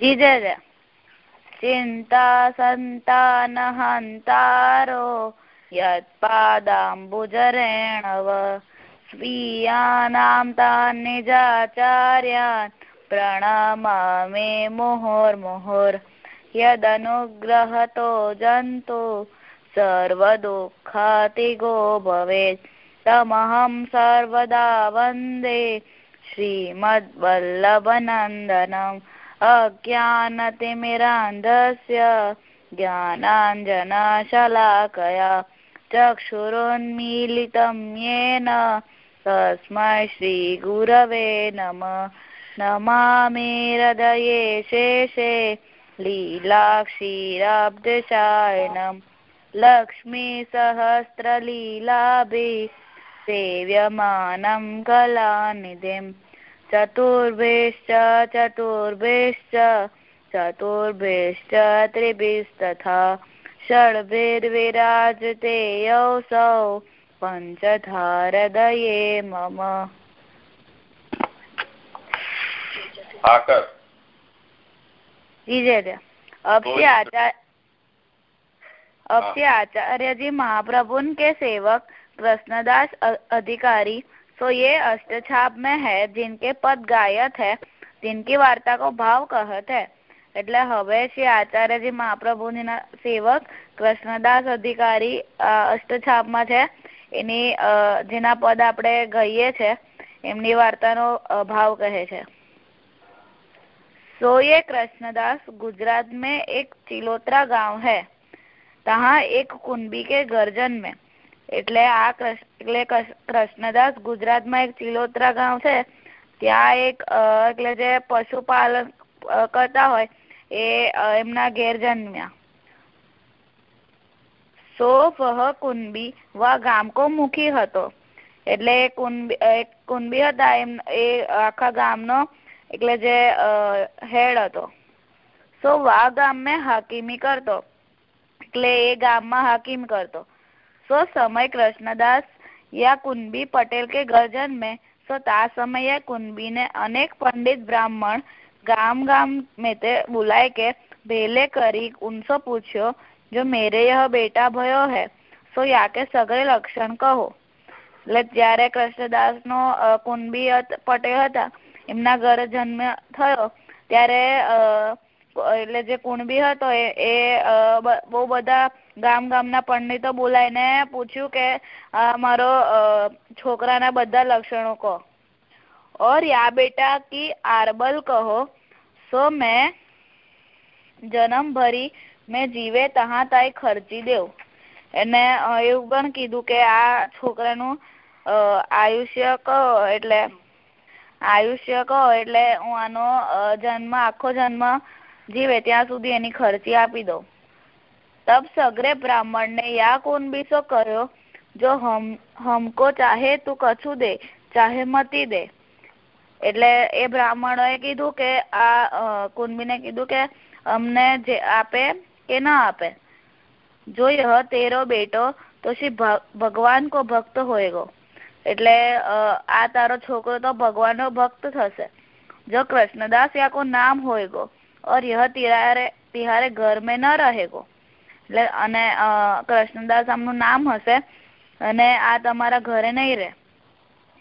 जिजर चिन्ता सन्तानहन्तारो यत्पादाम्बुजरेणव स्वीयानां तान् निजाचार्यान् प्रणमामे मुहुर्मुहुर् यदनुग्रहतो जन्तु सर्वदुःखातिगो भवेत् तमहं सर्वदा वन्दे श्रीमद्वल्लभनन्दनम् अज्ञानतिमिरान्धस्य ज्ञानाञ्जनशलाकया चक्षुरुन्मीलितं येन तस्मै श्रीगुरवे नमः नमामि हृदये शेषे लीलाक्षीराब्धशायनम् लक्ष्मीसहस्रलीलाभिः सेव्यमानं कलानिधिम् चतुर्भिश्च चतुर्भिश्च चतुर्भिश्च त्रिभिस्तथा षड्भिर्विराजते योऽसौ पञ्चधारदये मम जी जय अब से आचार्य अब से आचार्य जी महाप्रभु के सेवक कृष्णदास अधिकारी तो ये अष्टछाप में है जिनके पद गायत है जिनकी वार्ता को भाव कहत है એટલે હવે શ્રી આચાર્યજી મહાપ્રભુના સેવક કૃષ્ણદાસ અધિકારી અષ્ટછાપમાં છે એની જેના પદ આપણે ગઈએ છે એમની વાર્તાનો ભાવ કહે છે सो ये कृष्णदास गुजरात में एक चिलोत्रा गांव है तहाँ एक कुंभी के गर्जन में એટલે આ એટલે કૃષ્ણદાસ ગુજરાતમાં એક ચિલોત્રા ગામ છે. ત્યાં એક એટલે જે પશુપાલન કરતા હોય એ એમના ઘેર જન્મ્યા સો વહ કુંબી વા ગામ કો મુખી હતો. એટલે કુંબી કુંબી હતા, એમ, એ આખા ગામનો, એટલે જે હેડ હતો. સો વા ગામ મેં હાકીમી કરતો. એટલે એ ગામમાં હાકીમ કરતો. सो समय कृष्णदास या कुंभी पटेल के गर्जन में सो ता समय कुंभी ने अनेक पंडित ब्राह्मण गाम गाम में ते बुलाए के भेले करी उनसे पूछो जो मेरे यह बेटा भयो है सो या के सगळे લક્ષણ કહો એટલે જ્યારે કૃષ્ણદાસ નો કુંભી પટેલ હતા એમના ઘરે જન્મ થયો ત્યારે એટલે જે કુણબી હતો એ બહુ બધા ગામ ગામના પંડિતો બોલાવીને પૂછ્યું કે મારો છોકરાના બધા લક્ષણો કહો और या बेटा की आरबल કહો સો મેં જન્મ ભરી મેં જીવે તહા તાઈ ખર્ચી દેવ એને એવું પણ કીધું કે આ છોકરાનું આયુષ્ય કહો એટલે આયુષ્ય કહો એટલે હું આનો જન્મ આખો જન્મ જીવે ત્યાં સુધી એની ખર્ચી આપી દઉં તબ સગરે બ્રાહ્મણ ને યા કુંબીસો કર્યો જો હમ હમકો ચાહે તું કછું દે ચાહે મતી દે એટલે એ બ્રાહ્મણોએ કીધું કે આ કુંબીને કીધું કે અમને જે આપે કે ના આપે જો યહ તેરો બેટો તો શ્રી ભગવાન કો ભક્ત હોયગો એટલે આ તારો છોકરો તો ભગવાન નો ભક્ત થશે જો કૃષ્ણદાસ યા કો નામ હોયગો और यह तिहारे तिहारे घर में न रहेगो એટલે અને કૃષ્ણદાસ આમનું નામ હશે, અને આ તમારા ઘરે નહીં રહે.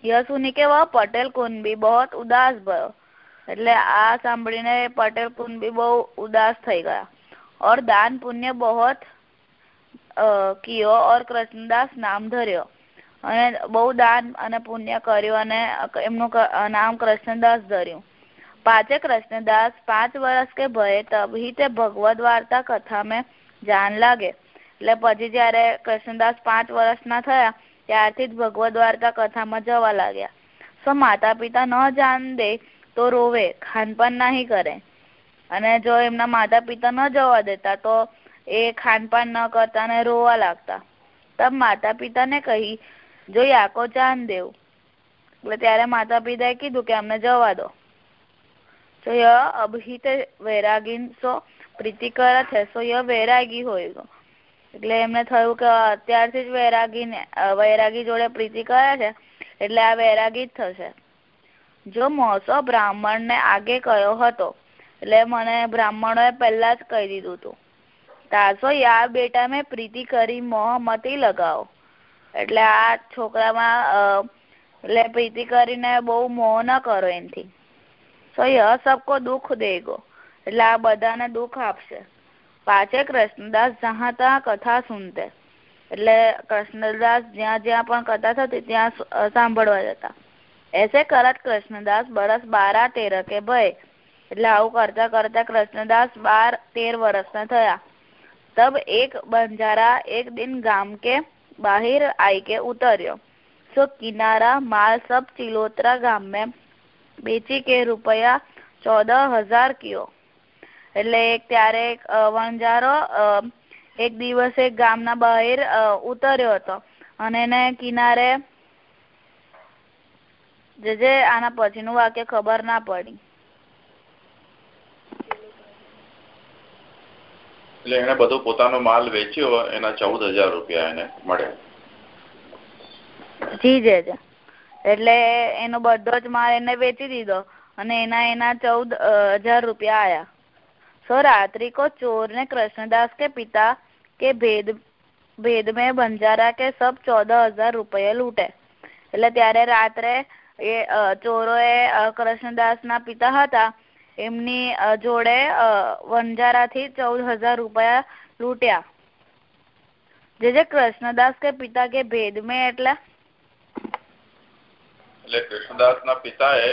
યસુની કે પટેલ કુંબી બહુ ઉદાસ ભયો. એટલે આ સાંભળીને પટેલ કુંબી બહુ ઉદાસ થઈ ગયા. ઓર દાન પુણ્ય બહુ કિયો ઓર કૃષ્ણદાસ નામ ધર્યો. અને બહુ દાન અને પુણ્ય કર્યું અને એમનું નામ કૃષ્ણદાસ ધર્યું. પાંચે કૃષ્ણદાસ પાંચ વર્ષ કે ભય, તભી તે ભગવદ વાર્તા કથા મેં જાન લાગે. એટલે પછી જયારે કૃષ્ણદાસ પાંચ વર્ષના થયા, ત્યારથી જ ભગવત દ્વારકા કથામાં જવા લાગ્યા. સો માતા પિતા ન જાન દે તો રોવે ખાનપાન નહીં કરે. અને જો એમના માતા પિતા ન જવા દેતા, તો એ ખાનપાન ન કરતા ને રોવા લાગતા. તબ માતા પિતાને કહી, જો યાકો જાન દેવ. એટલે ત્યારે માતા પિતાએ કીધું કે, અમને જવા દો. તો અભિત વૈરાગીન સો પ્રીતિ કરે છે ય વૈરાગી હોય એટલે એમને થયું કે અત્યારથી જ વૈરાગી વૈરાગી જોડે પ્રીતિ કરે છે, એટલે આ વૈરાગી જ થશે. જો મોસો બ્રાહ્મણ ને આગે કયો હતો, એટલે મને બ્રાહ્મણોએ પહેલા જ કહી દીધું હતું તાસો યા બેટા, મેં પ્રીતિ કરી મોહ મતી લગાવો. એટલે આ છોકરામાં એટલે પ્રીતિ કરીને બહુ મોહ ન કરો એનથી. સો યહ સબકો દુઃખ દેગો એટલે આ બધાને દુઃખ આપશે. પાછે કૃષ્ણદાસ જહાં ત્યાં કથા સુનતે. એટલે કૃષ્ણદાસ જ્યાં જ્યાં પણ કથા થતી ત્યાં સાંભળવા જતા. એસે કરત કૃષ્ણદાસ બરસ બારા તેર કે ભય એટલે આવું કરતા કરતા કૃષ્ણદાસ બાર તેર વર્ષના થયા. તબ એક બંજારા એક દિન ગામ કે બહાર આઈ કે ઉતર્યો. સો કિનારા માલ સબ ચિલોત્રા ગામ મેં. બેચી કે રૂપિયા ચૌદહ હજાર કિયો. એટલે ત્યારે એક વણજારો એક દિવસે ગામના બહાર ઉતર્યો હતો. અને એને કિનારે જે જે આના પછીનું વાક્ય ખબર ના પડી. એટલે એને બધો પોતાનો માલ વેચ્યો એના ચૌદ હજાર રૂપિયા એને મળ્યા. જી જે એટલે એનો બધો જ માલ એને વેચી દીધો. અને એના એના ચૌદ હજાર રૂપિયા આયા. સો रात्रि को चोर ने कृष्णदास के पिता के भेद भेद में बंजारा के सब चौदह हजार રૂપિયા લૂંટે એટલે ત્યારે રાત્રે એ ચોરોએ કૃષ્ણદાસના પિતા હતા એમની જોડે વંજારાથી ચૌદ હજાર રૂપિયા લૂંટ્યા જે જે કૃષ્ણદાસ કે પિતા કે ભેદ મેં એટલે એટલે કૃષ્ણદાસના પિતાએ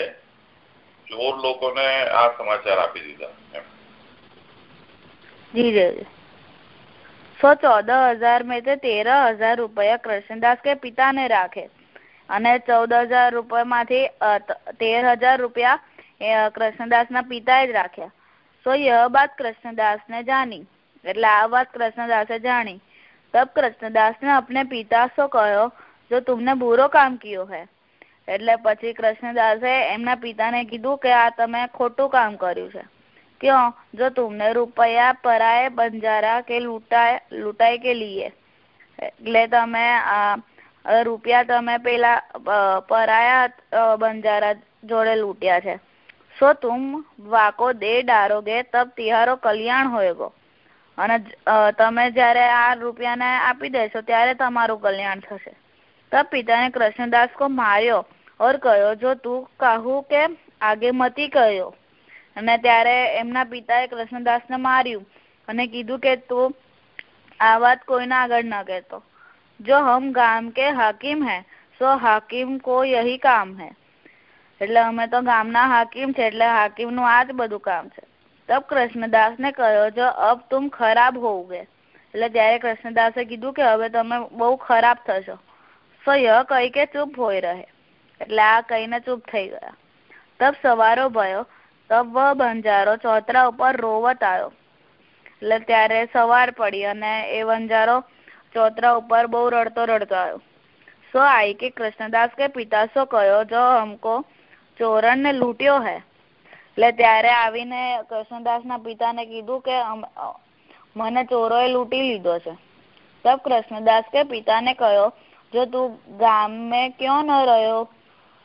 ચોર લોકોને આ સમાચાર આપી દીધા જી જી સો ચૌદ હજાર મેં તે તેર હજાર રૂપિયા કૃષ્ણદાસ કે પિતા ને રાખે અને ચૌદ હજાર રૂપિયા માંથી તેર હજાર રૂપિયા કૃષ્ણદાસ ના પિતાએ જ રાખ્યા સો યહ બાત કૃષ્ણદાસ ને જાની એટલે આ વાત કૃષ્ણદાસે જાણી તબ કૃષ્ણદાસ ને अपने પિતા સો કહ્યો જો તુમને બુરો કામ કિયો હૈ એટલે પછી કૃષ્ણદાસે એમના પિતાને કીધું કે આ તમે ખોટું કામ કર્યું છે क्यों जो तुमने रुपया पराए बंजारा के लूटाए लूटाई के लिए એટલે તમે રૂપિયા તમે પેલા પરાયા બંજારા જોડે લૂંટ્યા છે સો તુમ વાકો દે ડારોગે તબ તિહારો કલ્યાણ હોયગો અને તમે જયારે આ રૂપિયાને આપી દેશો ત્યારે તમારું કલ્યાણ થશે તબ પિતાને કૃષ્ણદાસ કો માર્યો ઓર કહ્યો જો તું કહું કે આગે મતી કહ્યો અને ત્યારે એમના પિતાએ કૃષ્ણદાસને માર્યું અને કીધું કે તું આ વાત કોઈને આગળ ન કહેતો. જો હમ ગામ કે હાકીમ હૈ, સો હાકીમ કો યહી કામ હૈ. એટલે અમે તો ગામના હાકીમ છે, એટલે હાકીમનું આ જ બધું કામ છે. તબ કૃષ્ણદાસ ને કહ્યો, જો અબ તુમ ખરાબ હોઉગે. એટલે ત્યારે કૃષ્ણદાસે કીધું કે હવે તમે બહુ ખરાબ થશો. સો ય કહી કે ચૂપ હોય રહે. એટલે આ કહીને ચૂપ થઈ ગયા. તબ સવારો ભયો. તબ બંજારો ચોતરા ઉપર રોવત આવ્યો એટલે ત્યારે સવાર પડી અને એ વંજારો ચોતરા ઉપર બહુ રડતો રડતો આવ્યો સો આઈ કે કૃષ્ણદાસ કે પિતા સો કયો? જો હમકો ચોરણ ને લૂંટ્યો હે. એટલે ત્યારે આવીને કૃષ્ણદાસ ના પિતાને કીધું કે મને ચોરોએ લૂંટી લીધો છે. તબ કૃષ્ણદાસ કે પિતાને કહ્યો જો તું ગામ મેં ક્યો ન રહ્યો?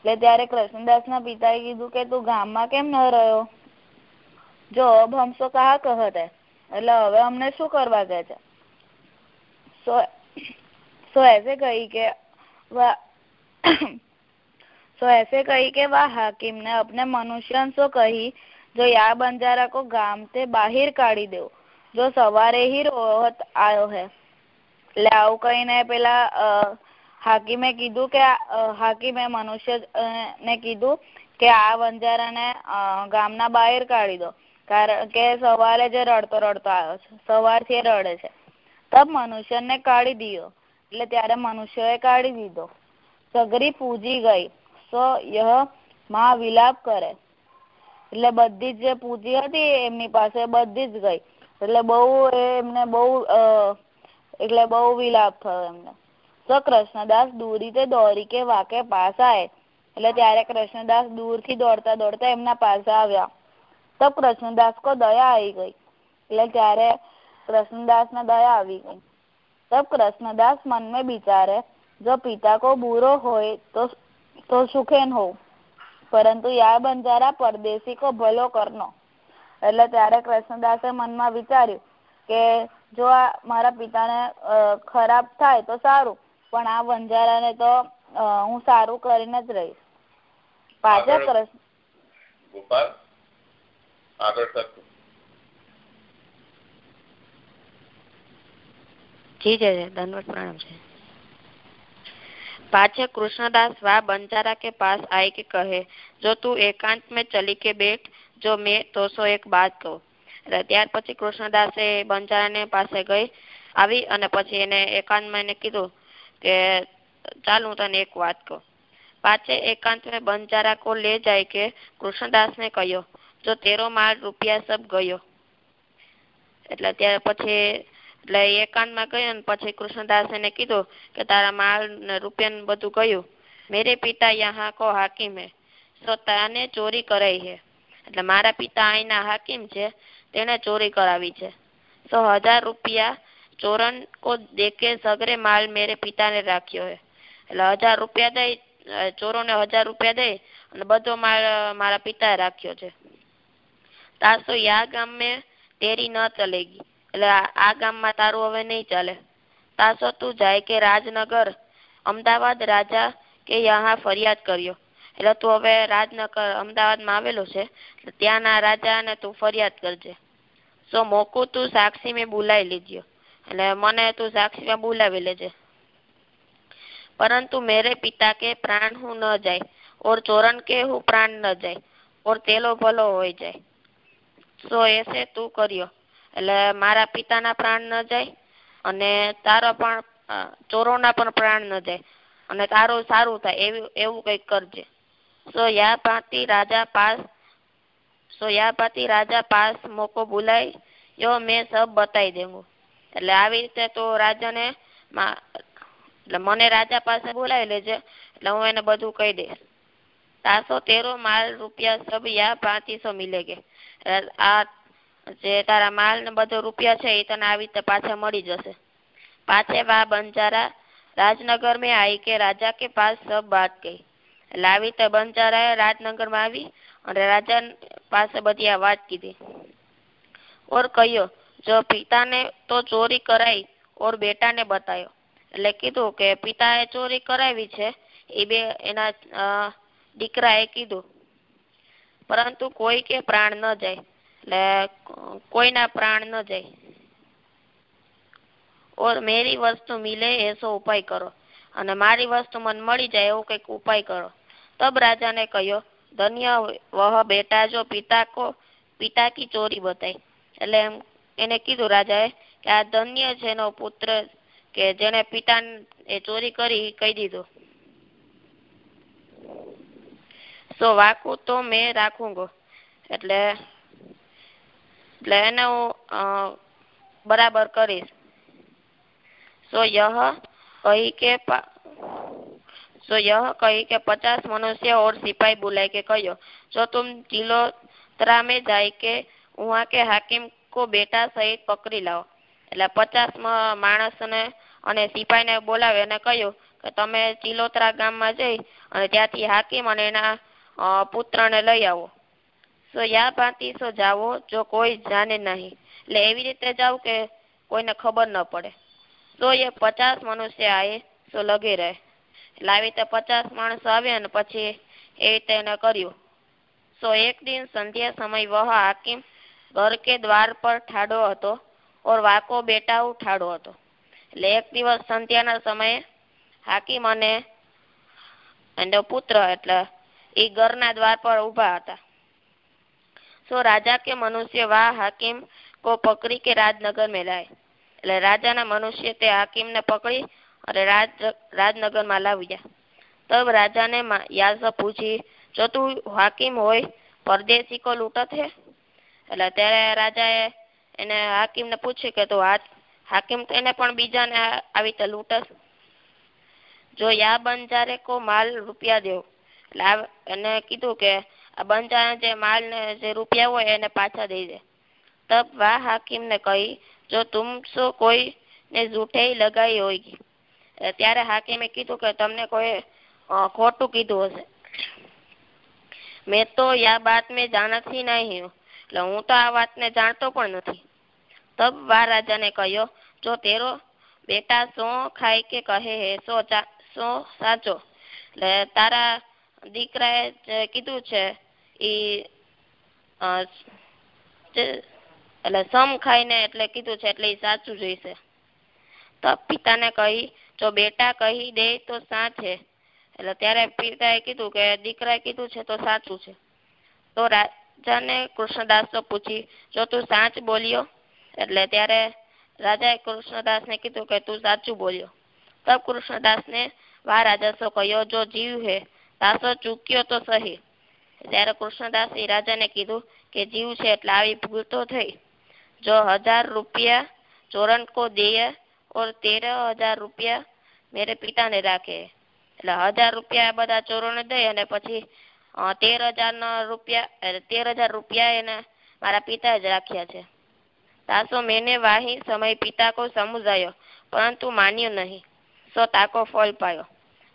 એટલે ત્યારે કૃષ્ણદાસના પિતાએ કીધું કે તું ગામમાં કેમ ન રહ્યો? જો અબ હમસો કહા કહતે એટલે હવે અમને શું કરવા કહે છે? સો સો એસે કહી કે સો એસે કહી કે વાહ હાકીમ ને અપને મનુષ્ય સો કહી, જો યા બંજારા કો ગામ તે બહાર કાઢી દેવો જો સવારે હી રોહત આયો હે. એટલે આવું કહીને પેલા હાકીમે કીધું કે હાકીમે મનુષ્ય ને કીધું કે આ વંજારાને ગામના બહાર કાઢી દો. કારણ કે સવારે જે રડતો રડતો આવ્યો છે, સવારથી રડે છે. તબ મનુષ્યને કાઢી દીધો એટલે ત્યારે મનુષ્યએ કાઢી દીધો. સગરી પૂજી ગઈ. સો યહમાં વિલાપ કરે. એટલે બધી જ જે પૂજી હતી, એમની પાસે બધી જ ગઈ. એટલે બહુ એમને બહુ એટલે બહુ વિલાપ થયો એમને. તો કૃષ્ણદાસ દૂરી તે દોરી કે વાકે પાસ આય. એટલે ત્યારે કૃષ્ણદાસ દૂરથી દોડતા દોડતા એમના પાસે આવ્યા. તબ કૃષ્ણદાસ કો દયા આવી ગઈ. એટલે ત્યારે કૃષ્ણદાસ ને દયા આવી ગઈ. તબ કૃષ્ણદાસ મન में બિચારે, જો પિતા કો બુરો હોય તો તો સુખેન હો પરંતુ યા બંજારા પરદેશી કો ભલો કરનો. એટલે ત્યારે કૃષ્ણદાસે મનમાં વિચાર્યું કે, જો આ મારા પિતાને ખરાબ થાય તો સારું. પણ આ બંજારાને તો હું સારું કરીને જ રહીશ પાછા કૃષ્ણ ગોપાલ આગળ જી જય दंडवत प्रणाम છે पाछे कृष्णदास वा बंजारा के पास आए के कहे जो तू एकांत में चली के बैठ जो मैं तो सो एक बात કહું ત્યાર પછી કૃષ્ણદાસે બંજારાને પાસે ગઈ આવી અને પછી એને એકાંતમાં એને કીધું કે ચાલ હું તને એક વાત કહું પાછે એકાંત में બંજારા को ले जाए के કૃષ્ણદાસ ને કહ્યો જો તેરો માલ રૂપિયા સબ ગયો એટલે ત્યારે પછી એટલે એકાંતમાં ગયો ને પછી કૃષ્ણદાસ એને કીધું કે તારા માલ ને રૂપિયા ને બધું ગયું મેરે પિતા યહાં કો હાકિમ હે તો તને ચોરી કરાઈ હે એટલે મારા પિતા અહીંના હાકિમ છે તેને ચોરી કરાવી છે તો હજાર રૂપિયા ચોરન કો દેખે સગરે માલ મેરે પિતાને રાખ્યો હે. એટલે હજાર રૂપિયા દઈ ચોરોને હજાર રૂપિયા દઈ અને બધો માલ મારા પિતાએ રાખ્યો છે. તાસો યા ગામ મેં તેરી ન ચલેગી. એટલે આ ગામમાં તારું હવે નહીં ચાલે. તાસો તું જાય કે રાજનગર, અમદાવાદ રાજા કે યહાં ફરિયાદ કર્યો. એટલે તું હવે રાજનગર, અમદાવાદમાં આવેલો છે ત્યાંના રાજાને તું ફરિયાદ કરજે. સો મોકું તું, સાક્ષી મેં બોલાવી લીધ્યો એટલે મને તું સાક્ષીમાં બોલાવી લેજે. પરંતુ મેરે પિતા કે પ્રાણ હું ન જાય, ઓર ચોરણ કે હું પ્રાણ ન જાય, ઓર તેલો ભલો હોય જાય. સો એસે તું કર્યો. એટલે મારા પિતાના પ્રાણ ન જાય અને તારા પણ ચોરોના પણ પ્રાણ ન જાય અને તારું સારું થાય એવું એવું કંઈક કરજે. સો યા પાતી રાજા પાસ, સો યા પાતી રાજા પાસ મોકો બોલાય યો મેં સબ બતાવી દેવું. એટલે આવી રીતે તો રાજાને એટલે મને રાજા પાસે બોલાવી લેજે, એટલે હું એને બધું કહી દઈશ તાસો તેરો માલ રૂપિયા સબ પાંત્રીસો મિલેગે. આ જે તારા માલ ને બધો રૂપિયા છે એ તને આવી રીતે પાછા મળી જશે. પાછે વા બંજારા રાજનગર મેં આવી કે રાજા કે પાસ સબ વાત કહી. એટલે આવી રીતે બંજારા રાજનગરમાં આવી અને રાજા પાસે બધી આ વાત કીધી. ઓર કહ્યો જો પિતાને તો ચોરી કરાઈ ઓર બેટાને બતાયો. એટલે કીધું કે પિતાએ ચોરી કરાવી છે એ બે એના દીકરાએ કીધું. પરંતુ કોઈ કે પ્રાણ ન જાય. એટલે કોઈના પ્રાણ ન જાય. ઓર મેરી વસ્તુ મિલે એસો ઉપાય કરો. અને મારી વસ્તુ મને મળી જાય એવો કંઈક ઉપાય કરો. તબ રાજાને કહ્યો, ધન્ય વહ બેટા જો પિતા કો, પિતા કી ચોરી બતાઈ. એટલે એને કીધું રાજાએ કે આ ધન્ય છે એનો પુત્ર કે જેને પિતા એ ચોરી કરી કહી દીધું સો વાકું તો મેં રાખુંગો એટલે એટલે એને હું બરાબર કરીશ સો यह कही के सो यह कही के पचास मनुष्य और सिपाही बुलाए के कहो जो तुम चिलोत्रा में जाए के वहाँ के हाकिम કૂદકો બેટા સહિત પકડી લાવો. એટલે પચાસ માણસને અને સિપાહીને બોલાવી અને કહ્યું કે તમે ચિલોતરા ગામમાં જઈ અને ત્યાંથી હાકીમ અને એના પુત્રને લઈ આવો. સો યા ભાતી સો જાવો જો કોઈ જાણે નહીં. એટલે એવી રીતે જાઓ કે કોઈને ખબર ન પડે. તો એ પચાસ મનુષ્ય આવે તો લગી રહે. એટલે આવી રીતે પચાસ માણસ આવે અને પછી એ રીતે એને કર્યું. સો એક દિન સંધ્યા સમય વહા હાકીમ ઘર કે દ્વાર પર ઠાડો હતો ઓર વાંકો બેટા ઠાડો હતો. એટલે એક દિવસ સંધ્યાના સમયે હાકીમ અને એનો પુત્ર એટલે એ ઘરના દ્વાર પર ઊભા હતા. સો રાજા કે મનુષ્ય વાહ હાકીમ કો પકડી કે રાજનગર મેં લાય. એટલે રાજાના મનુષ્ય તે હાકીમને પકડી અને રાજ રાજનગરમાં લાવી લાવ્યા. તબ રાજાને યાદ પૂછી જો તું હાકીમ હોય, પરદેશી કો લૂટત હે? એટલે ત્યારે રાજાએ એને હાકીમને પૂછ્યું કે તું હાથ હાકીમ એને પણ બીજાને આવી રીતે લૂંટસ જો યા બંજારે કો માલ રૂપિયા દેવ લાવ એને કીધું કે આ બંજારા જે માલ ને જે રૂપિયા હોય એને પાછા દઈ દે. તબ વાહ હાકીમ ને કહી, જો તુમ સો કોઈ ને જૂઠે લગાઈ હોયગી ત્યારે હાકીમે કીધું કે તમને કોઈ ખોટું કીધું હશે. મેં તો યા બાત મેં જાના નહીં હું. એટલે હું તો આ વાતને જાણતો પણ નથી. તબ મહારાજા ને કહ્યો, જો તેરો બેટા સો ખાય કે કહે હે, સો સો સાચો. એટલે તારા દીકરાએ કીધું છે, ઈ એટલે સમ ખાઈને એટલે કીધું છે, એટલે ઈ સાચું જોઈશે. તો પિતાને કહી, જો બેટા કહી દે તો સાચે એટલે ત્યારે પિતાએ કીધું કે, દીકરાએ કીધું છે તો સાચું છે. તો જને કૃષ્ણદાસને પૂછી, જો તું સાચ બોલ્યો? એટલે ત્યારે રાજાએ કૃષ્ણદાસને કીધું કે, તું સાચું બોલ્યો. તબ કૃષ્ણદાસને, વાહ રાજસો કહ્યો જો જીવ હે, દાસો ચૂક્યો તો સહી. ત્યારે કૃષ્ણદાસે રાજાને કીધું કે, જીવ છે એટલે આવી ભૂલ તો થઈ. જો હજાર રૂપિયા ચોરણ કો દેય ઓર તેર હજાર રૂપિયા મેરે પિતાને રાખે. એટલે હજાર રૂપિયા બધા ચોરોને દઈ અને પછી તેર હજાર ના રૂપિયા તેર હજાર રૂપિયા એને મારા પિતા જ રાખ્યા છે. તાસો મેને વાહી સમય પિતા કો સમજાયો પરંતુ માન્યો નહીં. સો તાકો ફળ પાયો.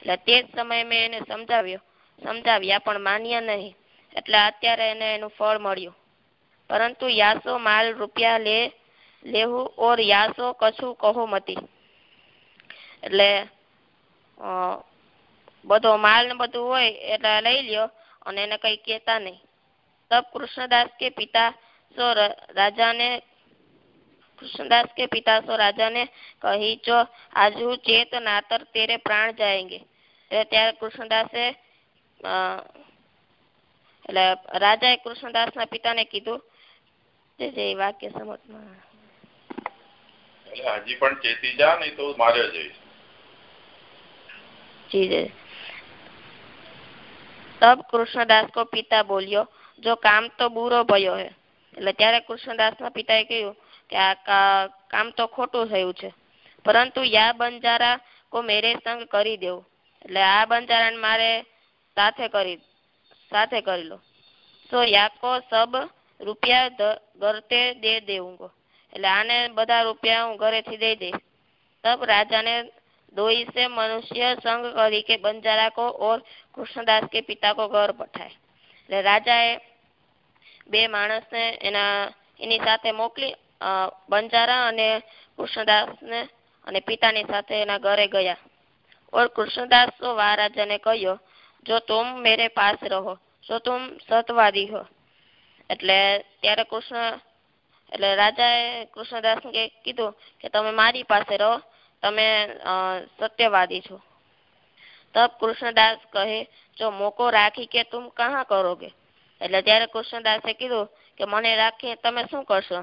એટલે તે જ સમયે મેં એને સમજાવ્યો. સમજાવ્યા પણ માન્યા નહીં. એટલે અત્યારે એને એનું ફળ મળ્યું. પરંતુ યાસો માલ રૂપિયા લે લેવું ઓર યાસો કશું કહો મતી. એટલે બધો માલ ને બધું હોય, એટલે લઈ લ્યો. અને એને કઈ કેતા નહીં. તબ કૃષ્ણદાસ કે પિતા સો રાજાને કૃષ્ણદાસ કે પિતા સો રાજાને કહી જો આજુ ચેત નાતર તેરે પ્રાણ જાયંગે. ત્યારે કૃષ્ણદાસે એટલે રાજાએ કૃષ્ણદાસના પિતાને કીધું. જે વાક્ય સમજમાં હજી પણ ચેતી જા નહીં તો માર્યો જઈશ. જી જી તબ કૃષ્ણદાસ કો પિતા બોલ્યો, જો કામ તો બુરો ભયો હે. એટલે ત્યારે કૃષ્ણદાસ ના પિતાએ કહ્યું કે આ કામ તો ખોટું થયું છે. પરંતુ યા બંજારા કો મેરે સંગ કરી દેવું. એટલે આ બંજારા મારે સાથે કરી સાથે કરી લો. સો યાકો સબ રૂપિયા ગરતે દે દેવું એટલે આને બધા રૂપિયા હું ઘરેથી દઈ દઈશ. તબ રાજાને दो से मनुष्य संग કરી કે બંજારા કો ઓર કૃષ્ણદાસ કે પિતા કો ઘર પઠાય એટલે રાજાએ બે માણસને એના એની સાથે મોકલી બંજારા અને કૃષ્ણદાસને અને પિતાની સાથે એના ઘરે ગયા ઓર કૃષ્ણદાસ તો વા રાજાને કહ્યો જો તુમ મેરે પાસ રહો જો તુમ સતવાદી હો એટલે ત્યારે કૃષ્ણ એટલે રાજાએ કૃષ્ણદાસને કીધું કે તમે મારી પાસે રહો તમે સત્યવાદી છો. તબ કૃષ્ણદાસ કહે, જો મોકો રાખી કે તુમ કહા કરોગે? એટલે ત્યારે કૃષ્ણદાસે કીધું કે, મને રાખી તમે શું કરશો?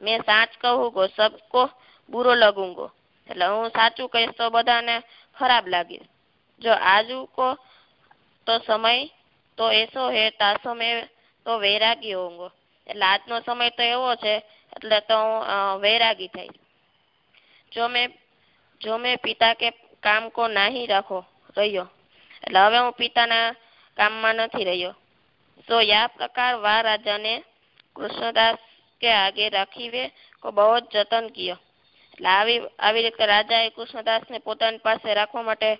મેં સાચ કહું ગો, સબકો બુરો લગુંગો. એટલે હું સાચું કહીશ તો બધાને ખરાબ લાગીશ જો આજુ કો તો સમય તો એસો હે, તાસો મેં તો વૈરાગી હોંગો એટલે આજનો સમય તો એવો છે, એટલે તો હું વૈરાગી થઈશ. જો મેં જો મેં પિતા કે કામ કો નાહી રાખો, રહ્યો. એટલે હવે હું પિતાના કામમાં નથી રહ્યો. તો યા પ્રકાર વા રાજાને કૃષ્ણદાસ કે આગે રાખીવે કો બહુ જ જતન કિયો. એટલે આવી આવી રીતે રાજાએ કૃષ્ણદાસને પોતાની પાસે રાખવા માટે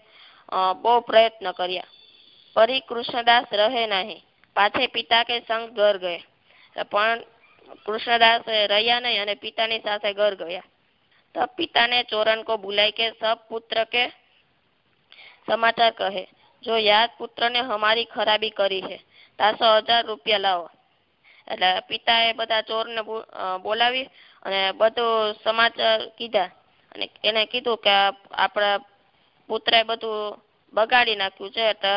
બહુ પ્રયત્ન કર્યા. પરી કૃષ્ણદાસ રહે નહીં. પાછે પિતા કે સંગ ઘર ગયા. પણ કૃષ્ણદાસ રહ્યા નહીં અને પિતાની સાથે ઘર ગયા. तब पिता ने चोरन को बुलाई के सब पुत्र के समाचार कहे जो યાદ પુત્રને હમારી ખરાબી કરી છે તાસો હજાર રૂપિયા લાવો એટલે પિતાએ બધા ચોરને બોલાવી અને બધું સમાચાર કીધા અને એને કીધું કે આપણા પુત્રએ બધું બગાડી નાખ્યું છે એટલે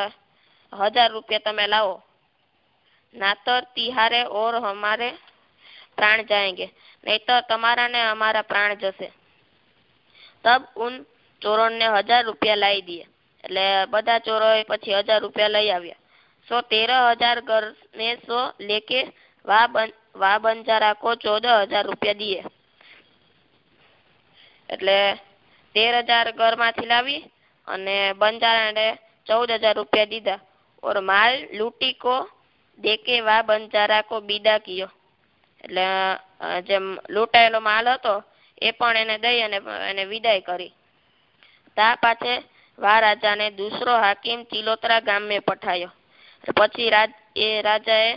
હજાર રૂપિયા તમે લાવો નાતર તિહારે ઓર હમારે પ્રાણ જાયંગે નહીતર તમારા ને અમારા પ્રાણ જશે તબ ઉન ચોરોન ને હજાર રૂપિયા લાવી દે. એટલે બધા ચોરો પછી હજાર રૂપિયા લઈ આવ્યા. સો તેર હજાર ઘર ને સો લેકે વા વા બંજારા કો ચૌદ હજાર રૂપિયા દીએ. એટલે તેર હજાર ઘરમાંથી લાવી અને બંજારાને ચૌદ હજાર રૂપિયા દીધા. ઓર માલ લૂટી કો દેકે વા બંજારા કો બીદા કિયો. એટલે જેમ લૂંટાયેલો માલ હતો એ પણ એને દઈ અને એને વિદાય કરી. તા પાસે વા રાજાને દૂસરો હાકીમ ચિલોતરા ગામે પઠાયો. પછી એ રાજાએ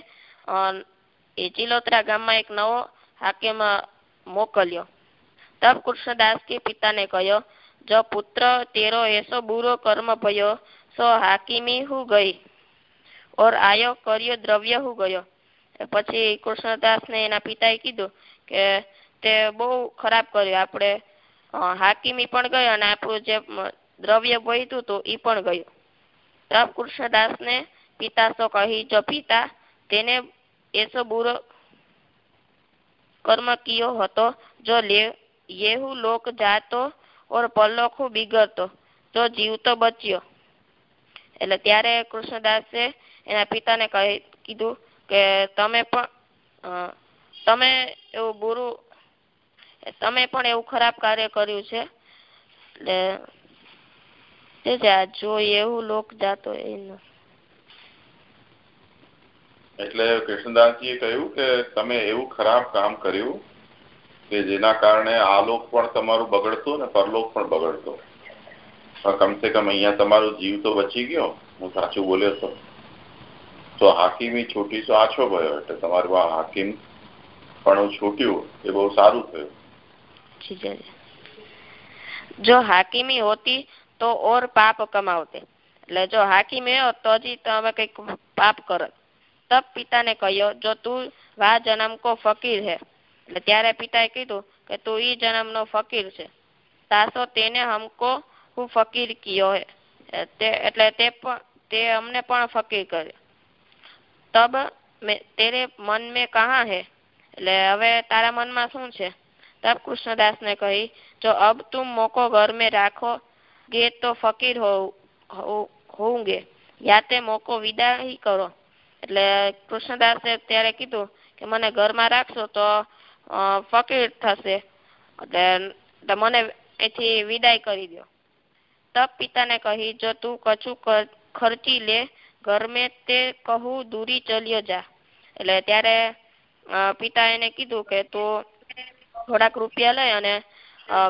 એ ચિલોતરા ગામમાં એક નવો હાકીમ મોકલ્યો. તબ કૃષ્ણદાસ કે પિતાને કહ્યો, જો પુત્ર તેરો એસો બુરો કર્મ ભયો, સો હાકીમી હું ગઈ? ઓર આયો કર્યો દ્રવ્ય હું ગયો? પછી કૃષ્ણદાસ ને એના પિતાએ કીધું કે તે બહુ ખરાબ કર્યું. આપણે હાકીમી પણ ગયો અને આપણું જે દ્રવ્ય વહીતું હતું એ પણ ગયું. તબ કૃષ્ણદાસને પિતા સો કહી જો પિતા તેને એસો બુરો કર્મ કિયો હતો? જો યેહુ લોક જાતો ઓર પરલોક બિગડતો, તો જીવતો બચ્યો. એટલે ત્યારે કૃષ્ણદાસે એના પિતાને કહી, કીધું કે તમે પણ તમે એવું બુરું તમે પણ એવું ખરાબ કાર્ય કર્યું છે. એટલે જો એવું લોક જાતો એનું એટલે કૃષ્ણદાસજીએ કહ્યું કે તમે એવું ખરાબ કામ કર્યું કે જેના કારણે આ લોક પણ તમારું બગડતું ને પરલોક પણ બગડતો. કમસે કમ અહીંયા તમારો જીવ તો બચી ગયો. હું સાચું બોલ્યો હતો તો હાકીમી છૂટી તો આછો ગયો એટલે તમારું આ હાકીમ પણ છૂટ્યું એ બહુ સારું થયું. જો હાકીમી હોતી તો ઓર પાપ કમાવતે. એટલે જો હાકીમી હોત તો હજી તમે કંઈક પાપ કરત. તબ પિતાને કહ્યો, જો તું વા જન્મ કો ફકીર હે. એટલે ત્યારે પિતાએ કીધું કે, તું ઈ જન્મ નો ફકીર છે. તાસો તેને હમકો હું ફકીર કિયો હે. તે, એટલે તે તે અમને પણ ફકીર કર્યો તબ તેરે મન મેં કહા હે? એટલે હવે તારા મનમાં શું છે? તબ કૃષ્ણદાસ ને કહી જો અબ તુમ મોકો ઘર में રાખો ગે તો ફકીર હોઉંગે યા તે મોકો વિદા હી કરો એટલે કૃષ્ણદાસે ત્યારે કીધું કે, મને ઘરમાં રાખશો તો ફકીર થશે. એટલે મને એથી વિદાય કરી દો તબ પિતાને કહી, જો તું કછું ખર્ચી લે, ઘર મેં તે કહું, દૂરી ચલ્યો જા. એટલે ત્યારે પિતા એને કીધું કે, તું થોડાક રૂપિયા લઈ અને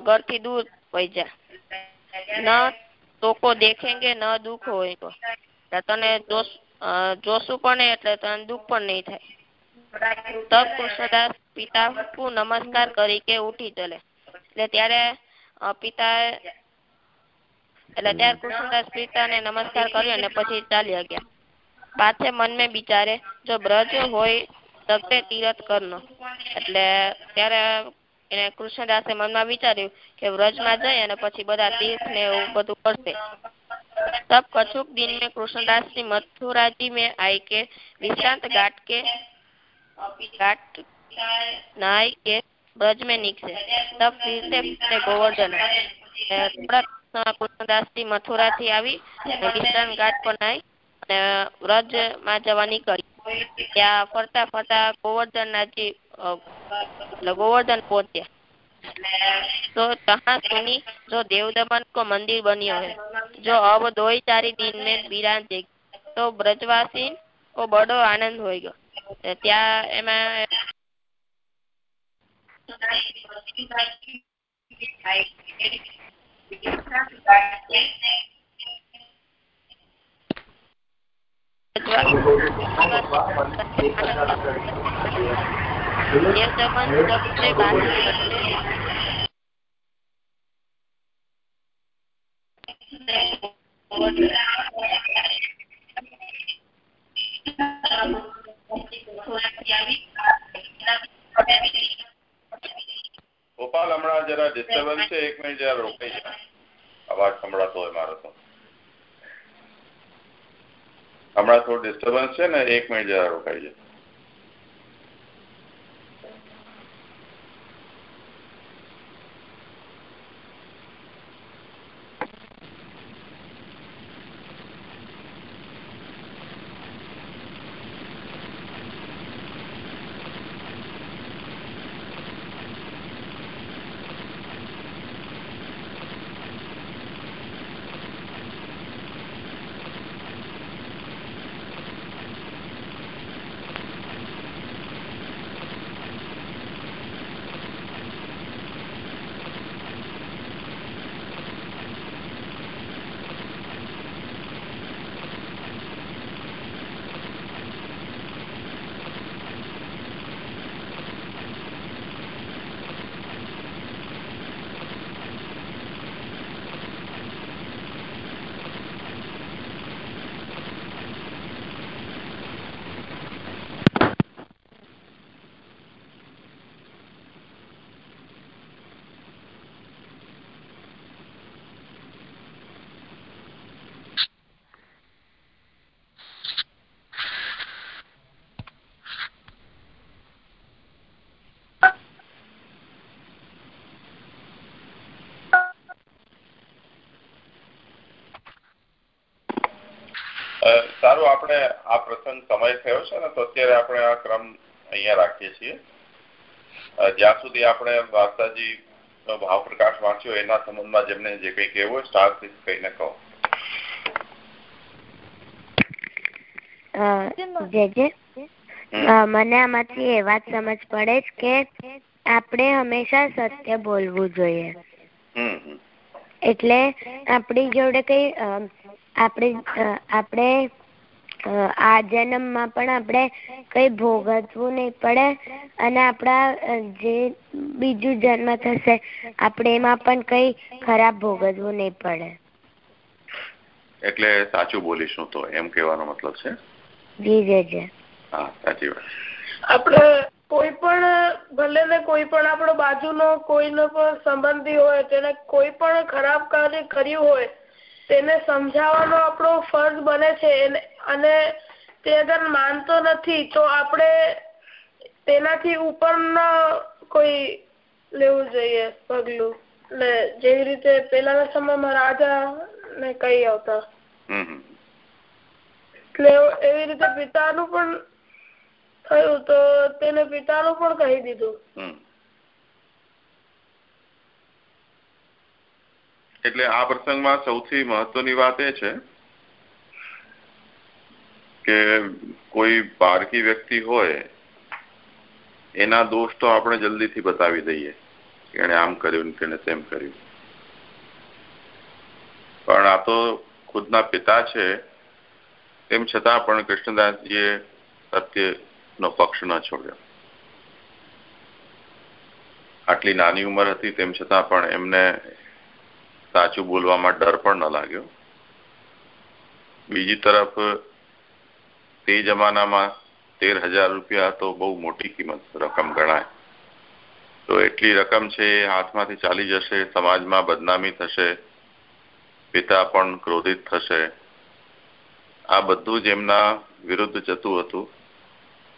ઘરથી દૂર વહી જા. ન તોકો દેખેંગે ન દુઃખ હોય તને જોશું પણ એટલે તને દુઃખ પણ નહીં થાય. તબ કૃષ્ણદાસ પિતા નમસ્કાર કરી કે ઉઠી ચલે. એટલે ત્યારે પિતા એટલે ત્યારે કૃષ્ણદાસ પિતાને નમસ્કાર કર્યો અને પછી ચાલ્યા ગયા. પાછે મન મેં બિચારે, જો બ્રજ હોય તબે તીરથ કરનો. એટલે ત્યારે એને કૃષ્ણદાસે મનમાં વિચાર્યું કે વ્રજમાં જઈ અને પછી બધા તીર્થ ને એવું બધું કરશે तब कछुक दिन में कृष्णदास जी मथुरा जी में आए के विश्रांत घाट के घाट नहाय के ब्रज में निकसे तब फिरते फिरते गोवर्धन કૃષ્ણદાસ થી મથુરા થી આવી વિશ્રામ ઘાટ પર નાઈ અને વ્રજ માં જવા નીકળી ત્યાં ફરતા ફરતા ગોવર્ધનજી ગોવર્ધન પહોંચ્યા तो कहाँ सुनी जो देव दमन को मंदिर बनियो है जो अब दो ही चार दिन में विरान थे तो ब्रजवासी को बड़ो आनंद हो गयो त्या એમાં થાય ગોપાલ ડિસ્ટર્બન્સ છે ને એક મિનિટ જરા રોકાઈ જાય સારું આપણે આ પ્રસંગ સમય થયો છે ને તો અત્યારે આપણે આ ક્રમ અહીંયા રાખીએ છીએ. જ્યાં સુધી આપણે વાર્તાજી ભાવ પ્રકાશ વાંચ્યો એના સંબંધમાં જેમને જે કંઈ કહેવું હોય સ્ટાર કહીને કહો. જે જે મને આમાંથી એ વાત સમજ પડે છે કે આપણે હંમેશા સત્ય બોલવું જોઈએ. એટલે આપણી જોડે કઈ આપણે આપણે આ જન્મમાં પણ આપણે કઈ ભોગવવું નહીં પડે અને આપણા જે બીજું જન્મ થશે આપણે એમાં પણ કઈ ખરાબ ભોગવવું નહીં પડે. એટલે સાચું બોલીશું તો એમ કહેવાનો મતલબ છે? જી જે જે. હા સાચી વાત. આપણે કોઈ પણ ભલે ને કોઈ પણ આપણો બાજુનો કોઈનો પણ સંબંધી હોય તેને કોઈ પણ ખરાબ કાર્ય કર્યું હોય તેને સમજાવવાનો આપણો ફર્જ બને છે અને તે અગર માનતો નથી તો આપણે તેનાથી ઉપરના કોઈ લેવું જોઈએ પગલું? એટલે જેવી રીતે પેલાના સમયમાં રાજા ને કહી આવતા. એટલે એવી રીતે પિતાનું પણ થયું તો તેને પિતાનું પણ કહી દીધું. એટલે આ પ્રસંગમાં સૌથી મહત્વની વાત એ છે કે કોઈ પારકી વ્યક્તિ હોય, એના દોષ તો આપણે જલ્દીથી બતાવી દઈએ કે એને આમ કર્યું કે તેમ કર્યું. પણ આ તો ખુદના પિતા છે, તેમ છતાં પણ કૃષ્ણદાસજીએ સત્યનો પક્ષ ન છોડ્યો. આટલી નાની ઉંમર હતી તેમ છતાં પણ એમને સાચું બોલવામાં ડર પણ ન લાગ્યો. બીજી તરફ તે જમાનામાં તેર હજાર રૂપિયા તો બહુ મોટી કિંમત રકમ ગણાય. તો એટલી રકમ છે એ હાથમાંથી ચાલી જશે, સમાજમાં બદનામી થશે, પિતા પણ ક્રોધિત થશે. આ બધું જ એમના વિરુદ્ધ જતું હતું.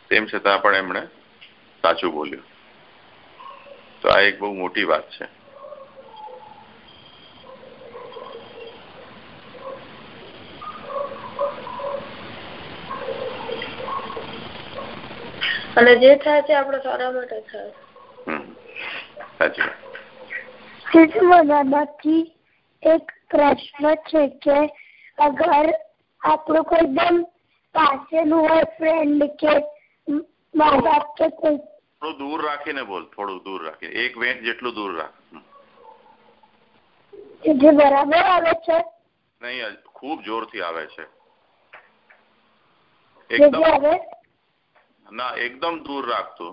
તેમ છતાં પણ એમણે સાચું બોલ્યું. તો આ એક બહુ મોટી વાત છે. અને જે થાય છે આપણે સારા માટે થાય. સાચી એક પ્રશ્ન છે કે અગર આપણું કોઈ એકદમ પાસેનું હોય ફ્રેન્ડ કે મા બાપ કે કોઈ થોડું દૂર રાખીને બોલ થોડું દૂર રાખીને. એક વેન્ટ જેટલું દૂર રાખ. જે બરાબર આવે છે? નહીં ખૂબ જોરથી આવે છે. એકદમ. ના એકદમ દૂર રાખતો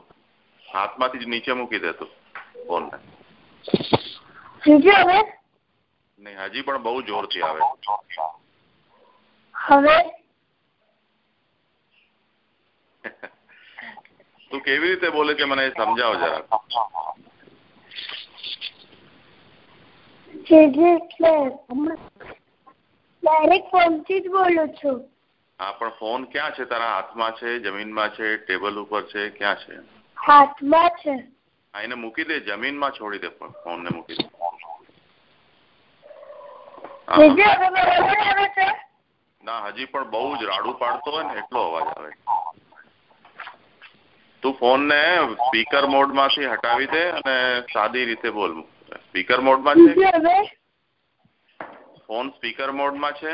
હાથમાંથી જ નીચે મૂકી દેતો ફોન હવે નહીં હજી પણ બહુ જોરથી આવે હવે તું કેવી રીતે બોલે કે મને સમજાવ જરા ડાયરેક્ટ ફોનથી જ બોલું છું હા પણ ફોન ક્યાં છે? તારા હાથમાં છે? જમીનમાં છે? ટેબલ ઉપર છે? ક્યાં છે? હાથમાં છે. હા એને મૂકી દે. જમીનમાં છોડી દે ફોન ને મૂકી દે. ના હજી પણ બહુ જ રાડું પાડતો હોય ને એટલો અવાજ આવે. તું ફોન ને સ્પીકર મોડમાંથી હટાવી દે અને સાદી રીતે બોલ સ્પીકર મોડમાં છે? ફોન સ્પીકર મોડમાં છે?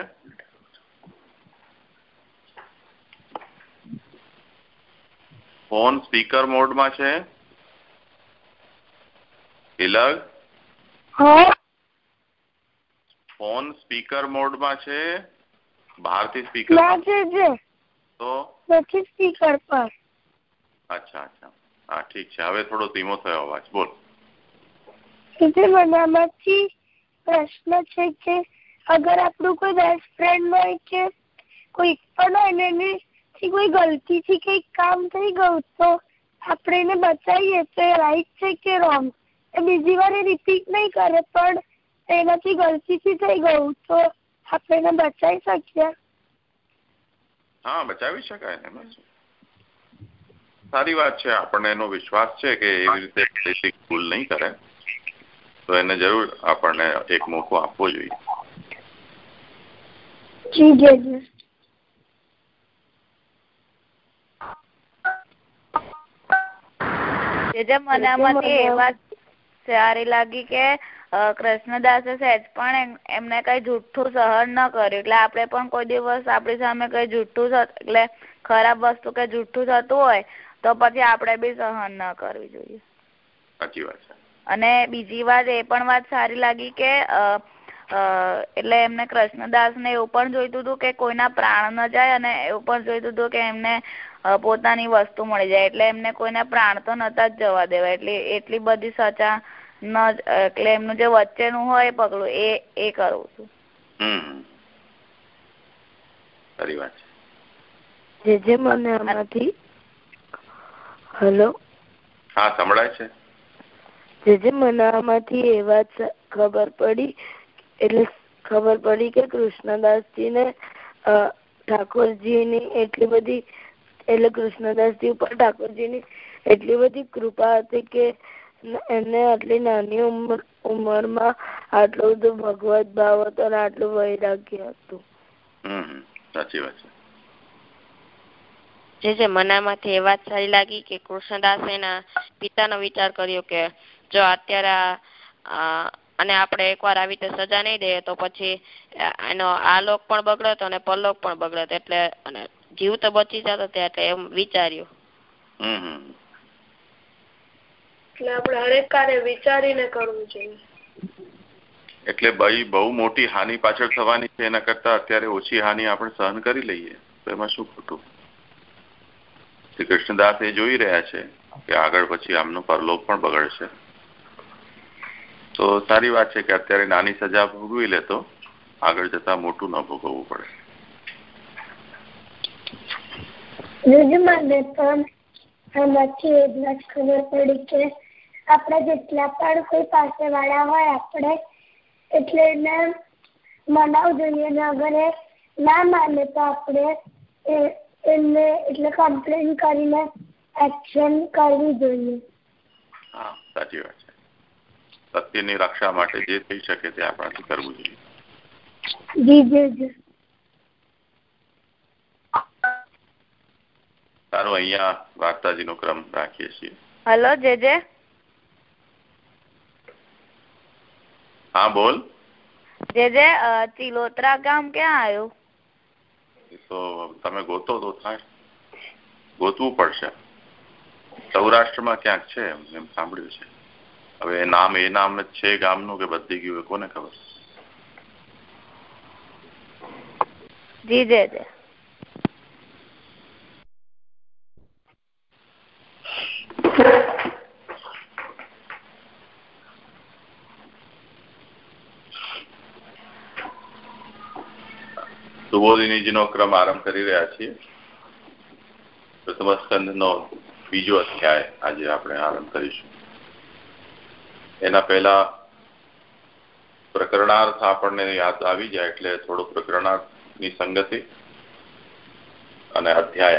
ફોન સ્પીકર મોડમાં છે? તિલક? ફોન સ્પીકર મોડમાં છે? બહારથી સ્પીકર તો? નથી સ્પીકર પર. અચ્છા અચ્છા. હા ઠીક છે. હવે થોડો ધીમો થયો અવાજ. બોલ. મનામાંથી પ્રશ્ન છે કે અગર આપણું કોઈ બેસ્ટ ફ્રેન્ડ હોય કે કોઈ પણ હોય ને એની કોઈ ગલતીથી કંઈક કામ થઈ ગયું તો આપણે એને બચાવીએ તો એ રાઈટ છે કે રોંગ એ બીજી વાર એ રિપીટ નહીં કરે પણ એનાથી ગલતીથી થઈ ગયું તો આપણે એને બચાવી શકીએ. હા બચાવી શકાય ને સારી વાત છે આપણને એનો વિશ્વાસ છે કે એવી રીતે ભૂલ નહીં કરે તો એને જરૂર આપણને એક મોકો આપવો જોઈએ. જી જી. જે જે મને આમાંથી એ વાત સારી લાગી કે કૃષ્ણદાસે સહેજ પણ એમને કઈ જુઠ્ઠું સહન ન કર્યું. એટલે આપણે પણ કોઈ દિવસ આપણી સામે કઈ જુઠ્ઠું એટલે ખરાબ વસ્તુ કે જુઠ્ઠું થતું હોય તો પછી આપણે બી સહન ન કરવી જોઈએ. સાચી વાત છે. અને બીજી વાત એ પણ વાત સારી લાગી કે એટલે એમને કૃષ્ણદાસ ને એવું પણ જોઈતું હતું કે કોઈના પ્રાણ ન જાય અને એવું પણ જોઈતું હતું કે એમને પોતાની વસ્તુ મળી જાય. એટલે એમને કોઈના પ્રાણ તો નતા જ જવા દેવા. એટલે એટલી બધી સજા ન એટલે એમનું જે વચ્ચેનું હોય પગલું એ એ કરું છું. સારી વાત છે. જે જે મને આમાંથી હેલો? હા સંભળાય છે. જે જે મને આમાંથી એ વાત ખબર પડી એટલે ખબર પડી કે કૃષ્ણદાસજી ને ઠાકોરજીની એટલી બધી એટલે કૃષ્ણદાસજી ઉપર ઠાકોરજીની એટલી બધી કૃપા હતી કે એમને આટલી નાની ઉંમર ઉંમરમાં આટલું બધું ભગવત ભાવ હતો અને આટલું વૈરાગ્ય હતું. સાચી વાત છે. જે જે મનામાંથી એ વાત સારી લાગી કે કૃષ્ણદાસ એના પિતાનો વિચાર કર્યો કે જો અત્યારે અને આપણે એકવાર આવી રીતે સજા નહીં દઈએ તો પછી એનો આ લોક પણ બગડતો અને પરલોક પણ બગડતો એટલે અને જીવ તો બચી જતો એટલે એમ વિચાર્યું. એટલે આપણે હરેક કાર્ય વિચારીને કરવું જોઈએ. એટલે ભાઈ બહુ મોટી હાનિ પાછળ થવાની છે એના કરતા અત્યારે ઓછી હાનિ આપણે સહન કરી લઈએ. તો એમાં શું ખોટું? શ્રી કૃષ્ણદાસ એ જોઈ રહ્યા છે કે આગળ પછી આમનો પરલોક પણ બગડશે. તો સારી વાત છે કે અત્યારે નાની સજા ભોગવી લેતો આગળ જતા મોટું ન ભોગવવું પડે. મને પણ આમાંથી એ જ વાત ખબર પડી કે આપણે જેટલા પણ કોઈ પાસે વાળા હોય આપણે એટલે એને મનાવવું જોઈએ ને અગર એ ના માને તો આપણે એમને એટલે કમ્પ્લેન કરીને એક્શન કરવી જોઈએ. હા સાચી વાત છે. સત્યની રક્ષા માટે જે થઈ શકે તે આપણાથી કરવું જોઈએ. જી જી જી. સારું અહીંયા વાર્તાજી નો ક્રમ રાખીએ છીએ હલો જે જે હા બોલ જે જે ચિલોત્રા ગામ ક્યાં આવ્યું તો તમે ગોતો તો થાય ગોતવું પડશે સૌરાષ્ટ્રમાં ક્યાંક છે એમ સાંભળ્યું છે હવે નામ એ નામ જ છે ગામનું કે બધી ગયું કોને ખબર જી જે જે નો ક્રમ આરંભ કરી રહ્યા છીએ. પ્રથમ સ્કંદ નો બીજો અધ્યાય આજે આપણે આરંભ કરીશું. એના પહેલા પ્રકરણાર્થ આપણને યાદ આવી જાય એટલે થોડો પ્રકરણાર્થની સંગતિ અને અધ્યાય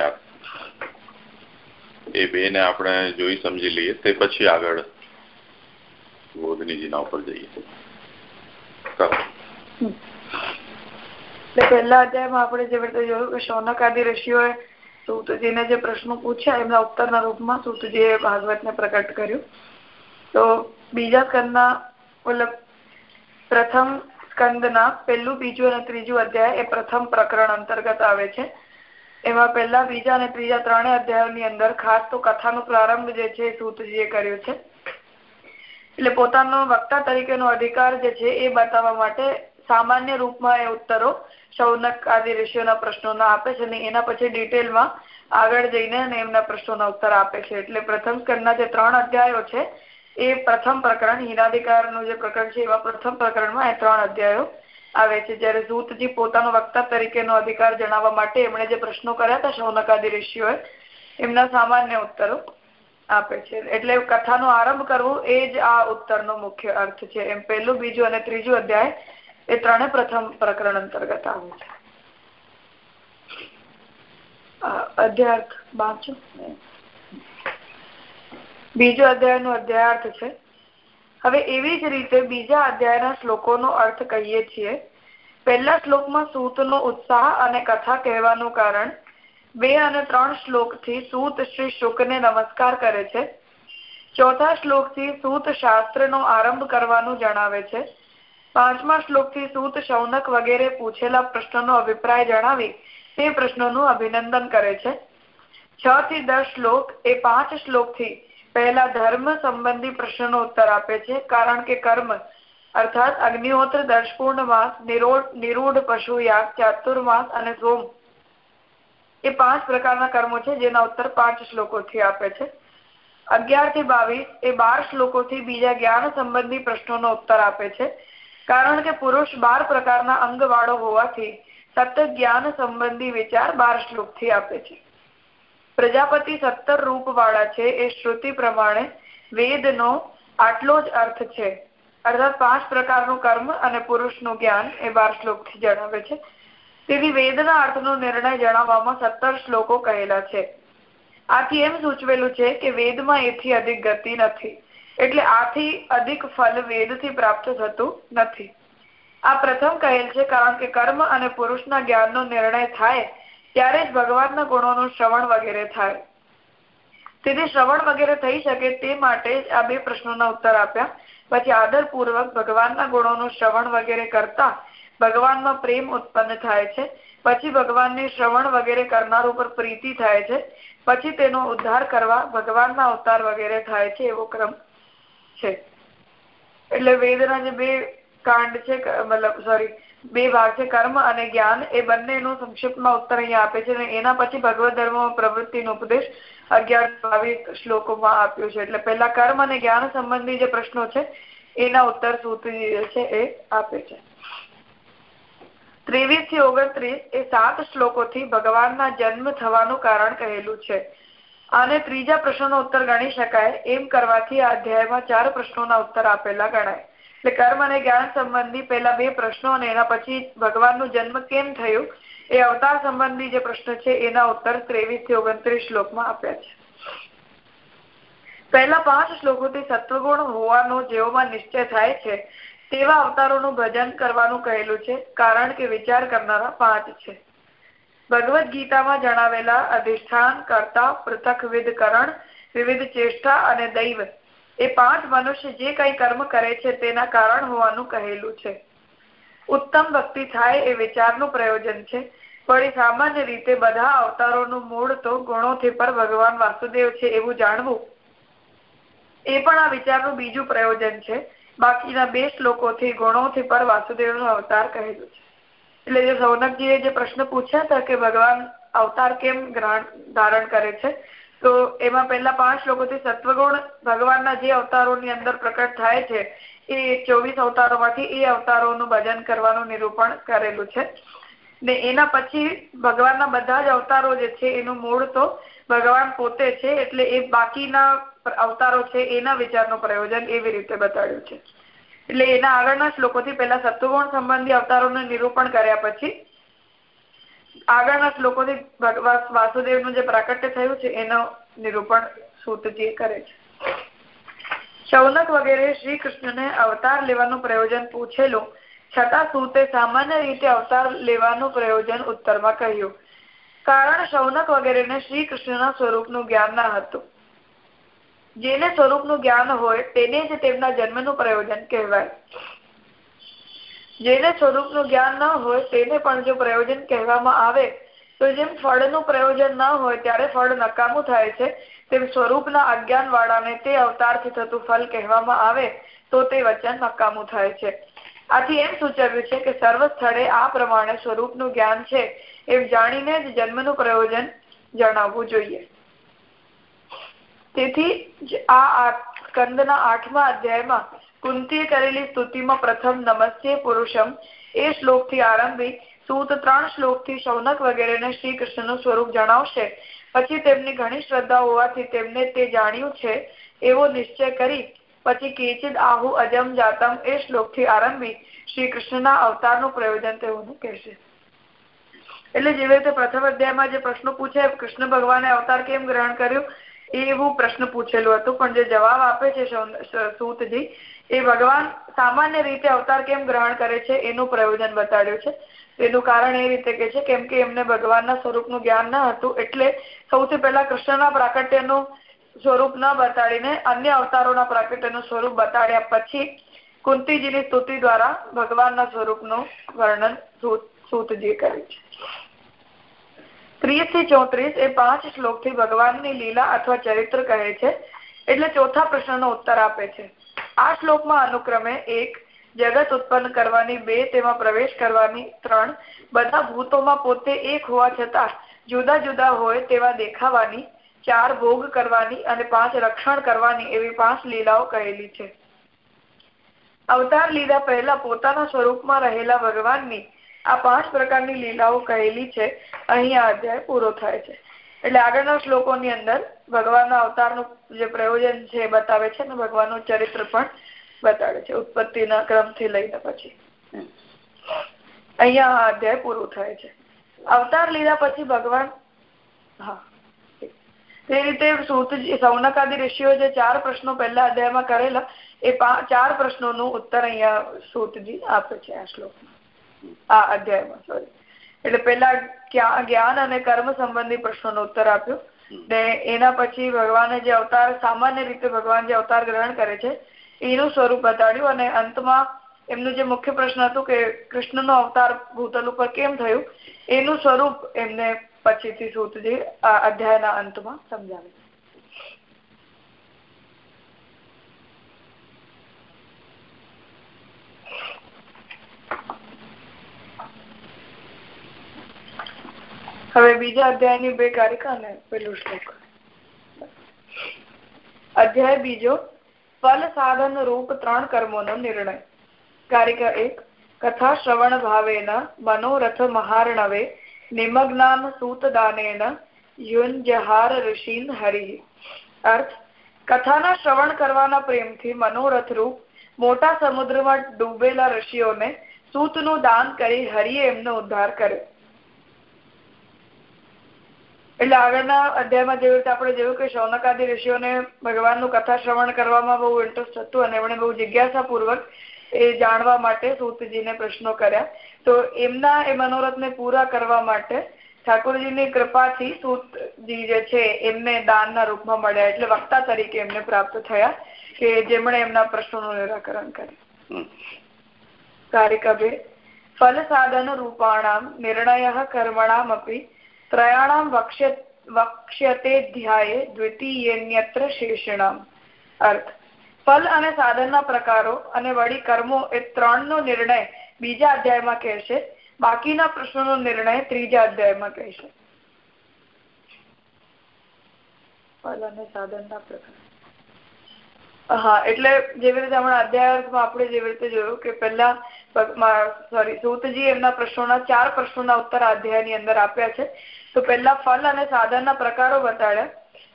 એ બે ને આપણે જોઈ સમજી લઈએ, તે પછી આગળ બોધનીજીના ઉપર જઈએ. એટલે પહેલા અધ્યાયમાં આપણે જે રીતે જોયું કે શૌનક પ્રશ્નો પૂછ્યા, એમના ઉત્તરના રૂપમાં સૂતજીએ ભાગવતને પ્રકટ કર્યું. તો બીજા સ્કંદના, મતલબ પ્રથમ સ્કંદના, પહેલું, બીજું અને ત્રીજું અધ્યાય એ પ્રથમ પ્રકરણ અંતર્ગત આવે છે. એમાં પહેલા બીજા અને ત્રીજા ત્રણેય અધ્યાયોની અંદર ખાસ તો કથાનો પ્રારંભ જે છે સૂતજીએ કર્યો છે. એટલે પોતાનો વક્તા તરીકેનો અધિકાર જે છે એ બતાવવા માટે સામાન્ય રૂપમાં એ ઉત્તરો શૌનક આદિ ઋષિઓના પ્રશ્નોના આપે છે અને એના પછી ડિટેલમાં આગળ જઈને એમના પ્રશ્નોના ઉત્તર આપે છે. એટલે પ્રથમ સ્કંદના જે ત્રણ અધ્યાયો છે એ પ્રથમ પ્રકરણ હિનાધિકારનું જે પ્રકરણ છે એવા પ્રથમ પ્રકરણમાં એ ત્રણ અધ્યાયો આવે છે. જ્યારે સૂતજી પોતાનો વક્તા તરીકેનો અધિકાર જણાવવા માટે એમણે જે પ્રશ્નો કર્યા હતા શૌનકાદી ઋષિઓએ એમના સામાન્ય ઉત્તરો આપે છે. એટલે કથાનો આરંભ કરવો એ જ આ ઉત્તરનો મુખ્ય અર્થ છે. એમ પહેલું, બીજું અને ત્રીજું અધ્યાય એ ત્રણે પ્રથમ પ્રકરણ અંતર્ગત આવે છે. અધ્યાર્થ બાજુ બીજો અધ્યાય નો અધ્યાયાર્થ છે. હવે એવી જ રીતે બીજા અધ્યાયના શ્લોકોનો અર્થ કહીએ છીએ. પહેલા શ્લોકમાં સૂતનો ઉત્સાહ અને કથા કહેવાનું કારણ બે અને ત્રણ શ્લોકથી સૂત શ્રી શુકને નમસ્કાર કરે છે. ચોથા શ્લોકથી સૂત શાસ્ત્રનો આરંભ કરવાનું જણાવે છે. પાંચમા શ્લોકથી સૂત શૌનક વગેરે પૂછેલા પ્રશ્નોનો અભિપ્રાય જણાવી તે પ્રશ્નોનું અભિનંદન કરે છે. છ થી દસ શ્લોક એ પાંચ શ્લોકથી પહેલા ધર્મ સંબંધી પ્રશ્નનો ઉત્તર આપે છે, કારણ કે કર્મ, અર્થાત અગ્નિહોત્ર, દર્શપૂર્ણ માસ નિરૂઢ પશુ, યાગ ચાતુર્માસ અને સોમ એ પાંચ પ્રકારના કર્મો છે, જેના ઉત્તર પાંચ શ્લોકોથી આપે છે. અગિયારથી બાવીસ એ બાર શ્લોકોથી બીજા જ્ઞાન સંબંધી પ્રશ્નોનો ઉત્તર આપે છે, કારણ કે પુરુષ બાર પ્રકારના અંગ વાળો હોવાથી સતત જ્ઞાન સંબંધી વિચાર બાર શ્લોકથી આપે છે. પ્રજાપતિ સત્તર રૂપ વાળા છે, એ શ્રુતિ પ્રમાણે વેદનો આટલો જ અર્થ છે. અર્થાત પાંચ પ્રકારનું કર્મ અને પુરુષનું જ્ઞાન એ બાર શ્લોકથી જણાવે છે. તેથી વેદના અર્થનો નિર્ણય જણાવવામાં સત્તર શ્લોકો કહેલા છે. આથી એમ સૂચવેલું છે કે વેદમાં એથી અધિક ગતિ નથી. એટલે આથી અધિક ફલ વેદથી પ્રાપ્ત થતું નથી. આ પ્રથમ કહેલ છે, કારણ કે કર્મ અને પુરુષના જ્ઞાનનો નિર્ણય થાય ત્યારે જ ભગવાનના ગુણોનું શ્રવણ વગેરે થાય. તેથી શ્રવણ વગેરે થઈ શકે તે માટે આ બે પ્રશ્નોના ઉત્તર આપ્યા. પછી આદરપૂર્વક ભગવાનના ગુણોનું શ્રવણ વગેરે કરતા ભગવાનમાં પ્રેમ ઉત્પન્ન થાય છે. પછી ભગવાનની શ્રવણ વગેરે કરનાર ઉપર પ્રીતિ થાય છે. પછી તેનો ઉદ્ધાર કરવા ભગવાનના અવતાર વગેરે થાય છે એવો ક્રમ છે. એટલે વેદના જે બે કાંડ છે મતલબ સોરી બે ભાગ છે કર્મ અને જ્ઞાન એ બંનેનો સંક્ષિપ્તમાં ઉત્તર અહીંયા આપે છે અને એના પછી ભગવત ધર્મ પ્રવૃત્તિનો ઉપદેશ અગિયાર બાવીસ શ્લોકોમાં આપ્યો છે. એટલે પહેલા કર્મ અને જ્ઞાન સંબંધી જે પ્રશ્નો છે, એના ઉત્તર સૂત્રી છે એ આપે છે. ત્રેવીસથી ઓગણત્રીસ એ સાત શ્લોકોથી ભગવાનના જન્મ થવાનું કારણ કહેલું છે. અને ત્રીજા પ્રશ્નનો ઉત્તર ગણી શકાય. એમ કરવાથી આ અધ્યાયમાં ચાર પ્રશ્નોના ઉત્તર આપેલા ગણાય. એટલે કર્મ અને જ્ઞાન સંબંધી પહેલા બે પ્રશ્નો અને એના પછી ભગવાનનું જન્મ કેમ થયું, એ અવતાર સંબંધી જે પ્રશ્ન છે એના ઉત્તર ત્રેવીસથી ઓગણત્રીસ શ્લોકમાં આપ્યા છે. પહેલા પાંચ શ્લોકોથી સત્વગુણ હોવાનો જેઓમાં નિશ્ચય થાય છે, તેવા અવતારોનું ભજન કરવાનું કહેલું છે, કારણ કે વિચાર કરનારા પાંચ છે. ભગવદ્ ગીતામાં જણાવેલા અધિષ્ઠાન, કરતા પૃથકવિધ કરણ વિવિધ ચેષ્ટા અને દૈવ એ પાંચ મનુષ્ય જે કઈ કર્મ કરે છે તેના કારણ હોવાનું કહેલું છે. ઉત્તમ ભક્તિ થાય એ વિચારનું પ્રયોજન છે. પણ સામાન્ય રીતે બધા અવતારોનું મૂળ તો ગુણોથી પર ભગવાન વાસુદેવ છે એવું જાણવું. એ પણ આ વિચારનું બીજું પ્રયોજન છે. બાકીના બે શ્લોકોથી ગુણોથી પર વાસુદેવનો અવતાર કહેલું છે. એટલે જે સૌનકજીએ જે પ્રશ્ન પૂછ્યા હતા કે ભગવાન અવતાર કેમ ધારણ કરે છે તો એમાં પહેલા પાંચ શ્લોકોથી સત્વગુણ ભગવાનના જે અવતારોની અંદર પ્રકટ થાય છે, એ ચોવીસ અવતારોમાંથી એ અવતારોનું ભજન કરવાનું નિરૂપણ કરેલું છે. ને એના પછી ભગવાનના બધા જ અવતારો જે છે, એનું મૂળ તો ભગવાન પોતે છે, એટલે એ બાકીના અવતારો છે, એના વિચારનું પ્રયોજન એવી રીતે બતાડ્યું છે. એટલે એના આગળના શ્લોકોથી પહેલા સત્વગુણ સંબંધી અવતારોનું નિરૂપણ કર્યા પછી આગળના શ્લોકોથી ભગવાન વાસુદેવનું જે પ્રાકટ્ય થયું છે, એનું નિરૂપણ સૂતજી કરે છે. શૌનક વગેરે શ્રી કૃષ્ણને અવતાર લેવાનું પ્રયોજન પૂછેલું, છતાં સૂતે સામાન્ય રીતે અવતાર લેવાનું પ્રયોજન ઉત્તરમાં કહ્યું. કારણ શૌનક વગેરેને શ્રી કૃષ્ણના સ્વરૂપનું જ્ઞાન ના હતું. જેને સ્વરૂપનું જ્ઞાન હોય, તેને જ તેમના જન્મનું પ્રયોજન કહેવાય. જેને સ્વરૂપનું જ્ઞાન ન હોય તેને પણ જો પ્રયોજન કહેવામાં આવે, તો જેમ ફળનું પ્રયોજન ન હોય ત્યારે ફળ નકામું થાય છે, તેમ સ્વરૂપના અજ્ઞાન વાળાને તે અવતારથી થતું ફળ કહેવામાં આવે, તો તે વચન નકામું થાય છે. આથી એમ સૂચવ્યું છે કે સર્વ સ્થળે આ પ્રમાણે સ્વરૂપનું જ્ઞાન છે, એમ જાણીને જ જન્મનું પ્રયોજન જણાવવું જોઈએ. તેથી આ સ્કંદના આઠમા અધ્યાયમાં કુંતીએ કરેલી સ્તુતિમાં પ્રથમ નમસ્તે પુરુષમ. એ શ્લોકથી આરંભી સૂત ત્રણ શ્લોકથી શૌનક વગેરેને શ્રી કૃષ્ણનું સ્વરૂપ જણાવશે. પછી તેમની ઘણી શ્રદ્ધા હોવાથી તેમને તે જાણ્યું છે. એવો નિશ્ચય કરી પછી કેચિદ આહુ અજમ જાતમ એ શ્લોકથી આરંભી શ્રી કૃષ્ણના અવતારનું પ્રયોજન તેઓનું કહેશે. એટલે જેવી રીતે પ્રથમ અધ્યાયમાં જે પ્રશ્નો પૂછે, કૃષ્ણ ભગવાને અવતાર કેમ ગ્રહણ કર્યું? એવું પ્રશ્ન પૂછેલું હતું, પણ જે જવાબ આપે છે સૂતજી એ ભગવાન સામાન્ય રીતે અવતાર કેમ ગ્રહણ કરે છે એનું પ્રયોજન બતાડ્યું છે. એનું કારણ એ રીતે કે છે કેમ કે એમને ભગવાનના સ્વરૂપનું જ્ઞાન ન હતું એટલે સૌથી પહેલા કૃષ્ણના પ્રાકટ્યનું સ્વરૂપ ન બતાડીને અન્ય અવતારોના પ્રાકટ્યનું સ્વરૂપ બતાડ્યા પછી કુંતીજીની સ્તુતિ દ્વારા ભગવાનના સ્વરૂપનું વર્ણન સૂતજી કર્યું છે. ત્રીસથી ચોત્રીસ એ પાંચ શ્લોકથી ભગવાનની લીલા અથવા ચરિત્ર કહે છે. એટલે ચોથા પ્રશ્નનો ઉત્તર આપે છે. આ શ્લોકમાં અનુક્રમે એક જગત ઉત્પન્ન કરવાની, બે તેમાં પ્રવેશ કરવાની, ત્રણ બધા ભૂતોમાં પોતે એક હોવા છતાં જુદા જુદા હોય તેવા દેખાવાની, ચાર ભોગ કરવાની અને પાંચ રક્ષણ કરવાની એવી પાંચ લીલાઓ કહેલી છે. અવતાર લીધા પહેલા પોતાના સ્વરૂપમાં રહેલા ભગવાનની આ પાંચ પ્રકારની લીલાઓ કહેલી છે. અહીં આ અધ્યાય પૂરો થાય છે. એટલે આગળના શ્લોકોની અંદર ભગવાનના અવતારનું જે પ્રયોજન છે એ બતાવે છે અને ભગવાનનું ચરિત્ર પણ બતાવે છે ઉત્પત્તિના ક્રમથી લઈને પછી. અહીંયા અધ્યાય પૂરું થાય છે. અવતાર લીધા પછી ભગવાન હા. તે રીતે સૌનક આદિ ઋષિઓ જે ચાર પ્રશ્નો પહેલા અધ્યાયમાં કરેલા એ ચાર પ્રશ્નોનું ઉત્તર અહીંયા સૂતજી આપે છે આ શ્લોકમાં. આ અધ્યાયમાં સોરી એટલે પેલા જ્ઞાન અને કર્મ સંબંધી પ્રશ્નોનો ઉત્તર આપ્યો. ને એના પછી ભગવાને જે અવતાર સામાન્ય રીતે ભગવાન જે અવતાર ગ્રહણ કરે છે એનું સ્વરૂપ બતાડ્યું અને અંતમાં એમનું જે મુખ્ય પ્રશ્ન હતું કે કૃષ્ણનો અવતાર ભૂતલ ઉપર કેમ થયું એનું સ્વરૂપ એમને પછીથી સૂતજી આ અધ્યાયના અંતમાં સમજાવે હવે બીજા અધ્યાયની બે કારિકા ને પેલું શ્લોક. અધ્યાય બીજો, ફલ સાધન રૂપ ત્રણ કર્મોનો નિર્ણય. કારિકા એક, કથા શ્રવણ ભાવેન, મનોરથ મહાર્ણવે, નિમગ્નાન સૂતદાનેન યુંજહાર ઋષિન હરિ. અર્થ, કથાના શ્રવણ કરવાના પ્રેમથી મનોરથ રૂપ મોટા સમુદ્રમાં ડૂબેલા ઋષિઓને સૂતનું દાન કરી હરિએ એમનો ઉદ્ધાર કર્યો એટલે આગળના અધ્યાયમાં જેવી રીતે આપણે જોયું કે શૌનકાદી ઋષિઓને ભગવાનનું કથા શ્રવણ કરવામાં બહુ ઇન્ટરેસ્ટ હતું અને એમણે બહુ જિજ્ઞાસાપૂર્વક એ જાણવા માટે સૂતજીને પ્રશ્નો કર્યા. તો એમના એ મનોરથને પૂરા કરવા માટે ઠાકોરજીની કૃપાથી સૂતજી જે છે એમને દાનના રૂપમાં મળ્યા એટલે વક્તા તરીકે એમને પ્રાપ્ત થયા કે જેમણે એમના પ્રશ્નોનું નિરાકરણ કર્યું. કારિકા બે ફલ સાધન રૂપાણામ, નિર્ણય કર્મણામ અપી ત્રયાણામ वक्ष्य વક્ષ્યતે ધ્યાયે દ્વિતીયન્યત્ર શેષણામ અર્થ ફલ અને સાધનના પ્રકારો અને વળી કર્મો એ ત્રણનો નિર્ણય બીજા અધ્યાયમાં કહેશે, બાકીના પ્રશ્નોનો નિર્ણય ત્રીજા અધ્યાયમાં કહેશે. ફલ અને સાધનના પ્રકાર. હા, એટલે જેવી રીતે હમણાં અધ્યાયમાં આપણે જેવી રીતે જોયું કે પહેલા સોરી, સૂતજી એમના પ્રશ્નોના ચાર પ્રશ્નોના ઉત્તર અધ્યાયની અંદર આપ્યા છે તો પહેલા ફલ અને સાધનના પ્રકારો બતાડ્યા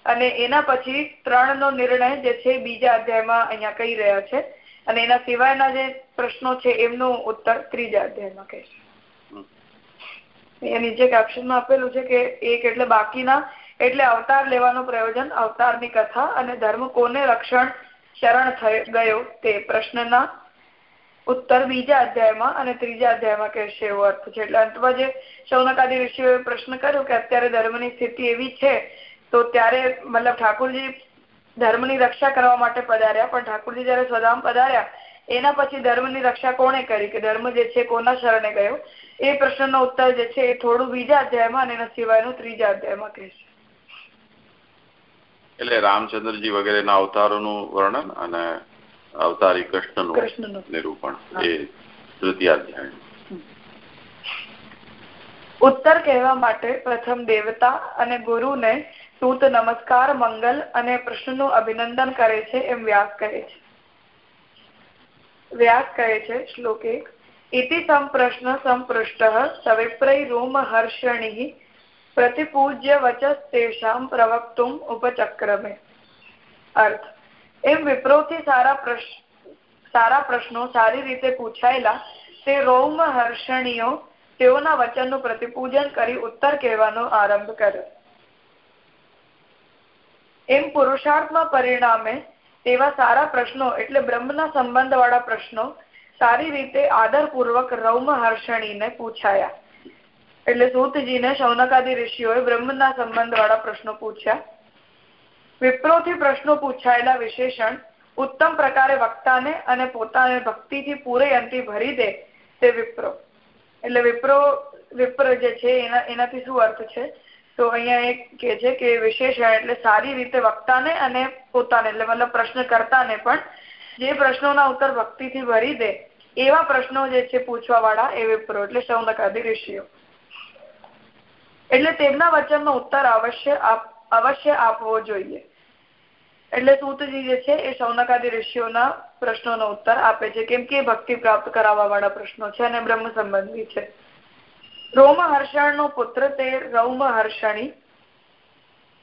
અને એના પછી ત્રણ નો નિર્ણય જે છે બીજા અધ્યાયમાં અહીંયા કહી રહ્યા છે અને એના સિવાયના જે પ્રશ્નો છે એમનો ઉત્તર ત્રીજા અધ્યાયમાં કહેશે અહીંયા નીચે કેપ્શનમાં આપેલું છે કે એક એટલે બાકીના એટલે અવતાર લેવાનું પ્રયોજન અવતારની કથા અને ધર્મ કોને રક્ષણ શરણ ગયો તે પ્રશ્નના ઉત્તર બીજા અધ્યાયમાં અને ત્રીજા અધ્યાયમાં કહેશે એવો અર્થ છે. એટલે અંતમાં જે શૌનકાદી ઋષિઓએ પ્રશ્ન કર્યો કે અત્યારે ધર્મની સ્થિતિ એવી છે, તો ત્યારે મતલબ ઠાકોરજી ધર્મની રક્ષા કરવા માટે પધાર્યા, પણ ઠાકોરજી જયારે સ્વધામ પધાર્યા, એના પછી ધર્મની રક્ષા કોણે કરી? કે ધર્મ જે છે કોના શરણે ગયો? એ પ્રશ્નનો ઉત્તર જે છે એ થોડું બીજા અધ્યાયમાં અને એના સિવાયનું ત્રીજા અધ્યાયમાં કહેશે. એટલે રામચંદ્રજી વગેરેના અવતારોનું વર્ણન અને અવતારી કૃષ્ણનું નિરૂપણ એ તૃતીયાધ્યાય ઉત્તર કહેવા માટે પ્રથમ દેવતા અને ગુરુને સૂત નમસ્કાર મંગલ અને કૃષ્ણનું અભિનંદન કરે છે એમ વ્યાસ કહે છે. વ્યાસ કહે છે શ્લોક એક ઇતિ સંપ્રશ્ન સંપૃષ્ટ સવિપ્રય રોમ હર્ષણી પ્રતિપૂજ્ય વચસ્તેષામ પ્રવક્તુમ ઉપચક્રમે. અર્થ એમ વિપ્રોથી સારા પ્રશ્ન સારા પ્રશ્નો સારી રીતે પૂછાયેલા તે રોમ હર્ષણીઓ તેઓના વચનનું પ્રતિપૂજન કરી ઉત્તર કહેવાનો આરંભ કર્યો. એમ પુરુષાર્થમાં પરિણામે તેવા સારા પ્રશ્નો એટલે બ્રહ્મના સંબંધ વાળા પ્રશ્નો સારી રીતે આદરપૂર્વક રૌમ હર્ષણીને પૂછાયા. એટલે સૂતજીને શૌનકાદી ઋષિઓએ બ્રહ્મના સંબંધ વાળા પ્રશ્નો પૂછ્યા. વિપ્રોથી પ્રશ્નો પૂછાયેલા વિશેષણ ઉત્તમ પ્રકારે વક્તાને અને પોતાને ભક્તિથી પૂરે અંતિ ભરી દે તે વિપ્રો. એટલે વિપ્રો, વિપ્ર જે છે, એના, એનાથી શું અર્થ છે? તો અહીંયા એક કે છે કે વિશેષણ એટલે સારી રીતે વક્તાને અને પોતાને, એટલે મતલબ પ્રશ્ન કરતાને પણ જે પ્રશ્નોના ઉત્તર ભક્તિથી ભરી દે, એવા પ્રશ્નો જે છે પૂછવા વાળા એ વિપ્રો, એટલે સૌનકાદી ઋષિઓ. એટલે તેમના વચનનો ઉત્તર અવશ્ય અવશ્ય આપવો જોઈએ. એટલે સૂતજી જે છે એ સૌનકાદી ઋષિઓના પ્રશ્નોનો ઉત્તર આપે છે. કેમ કે ભક્તિ પ્રાપ્ત કરાવવા વાળા પ્રશ્નો છે અને બ્રહ્મ સંબંધી છે. રોમહર્ષણ નો પુત્ર તે રૌમહર્ષણી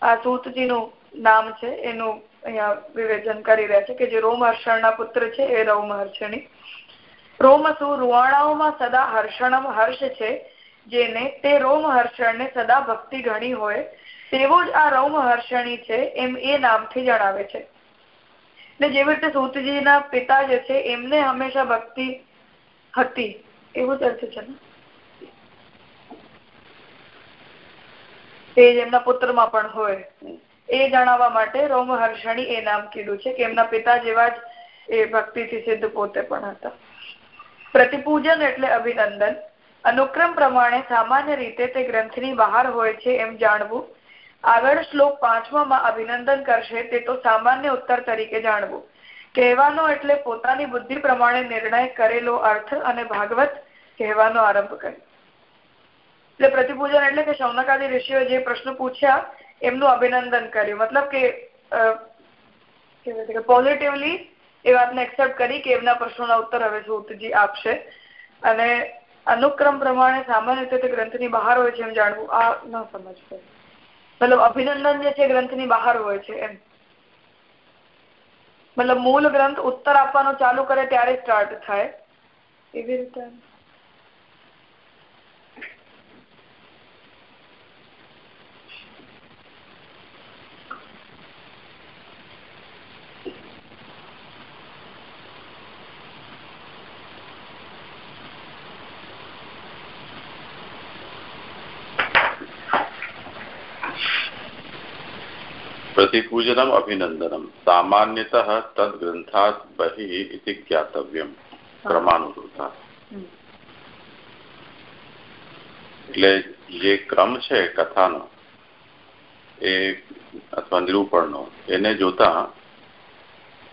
આ સૂતજીનું નામ છે. એનું અહીંયા વિવેચન કરી રહ્યા છે કે જે રોમહર્ષણના પુત્ર છે એ રૌમહર્ષણી રોમસુ રૂવાણાઓમાં સદા હર્ષણમ હર્ષ છે. જેને તે રોમહર્ષણને સદા ભક્તિ ગણી હોય તેવો આ રૌમહર્ષણી છે એમ એ નામથી જણાવે છે. ને જેવી રીતે સૂતજીના પિતા જે છે, એમને હંમેશા ભક્તિ હતી. એવું જ છે ને? તે એમના પુત્રમાં પણ હોય. એ જણાવવા માટે રોમહર્ષણી એ નામ કીધું છે કે એમના પિતા જેવા જ એ ભક્તિથી સિદ્ધ પોતે પણ હતા. પ્રતિપૂજન એટલે અભિનંદન. અનુક્રમ પ્રમાણે સામાન્ય રીતે તે ગ્રંથની બહાર હોય છે એમ જાણવું આગળ શ્લોક પાંચમામાં અભિનંદન કરશે, તે તો સામાન્ય ઉત્તર તરીકે જાણવું. કહેવાનો એટલે પોતાની બુદ્ધિ પ્રમાણે નિર્ણય કરેલો અર્થ અને ભાગવત કહેવાનો આરંભ કર્યો. એટલે પ્રતિપૂજન એટલે કે શૌનકાદી ઋષિઓ જે પ્રશ્ન પૂછ્યા, એમનું અભિનંદન કર્યું. મતલબ કે પોઝિટિવલી એ વાતને એક્સેપ્ટ કરી કે એમના પ્રશ્નોના ઉત્તર હવે સૂતજી આપશે. અને અનુક્રમ પ્રમાણે સામાન્ય રીતે ગ્રંથની બહાર હોય છે એમ જાણવું. આ ન સમજ પડે મતલબ અભિનંદન જે છે ગ્રંથની બહાર હોય છે એમ. મતલબ મૂળ ગ્રંથ ઉત્તર આપવાનો ચાલુ કરે ત્યારે સ્ટાર્ટ થાય. એવી રીતે प्रतिपूजनम् अभिनन्दनं सामान्यतः तद् ग्रन्थात् बहिः इति ज्ञातव्यं ક્રમાનુરૂપતા એટલે જે ક્રમ છે કથાનો એ અથવા નિરૂપણનો એને જોતા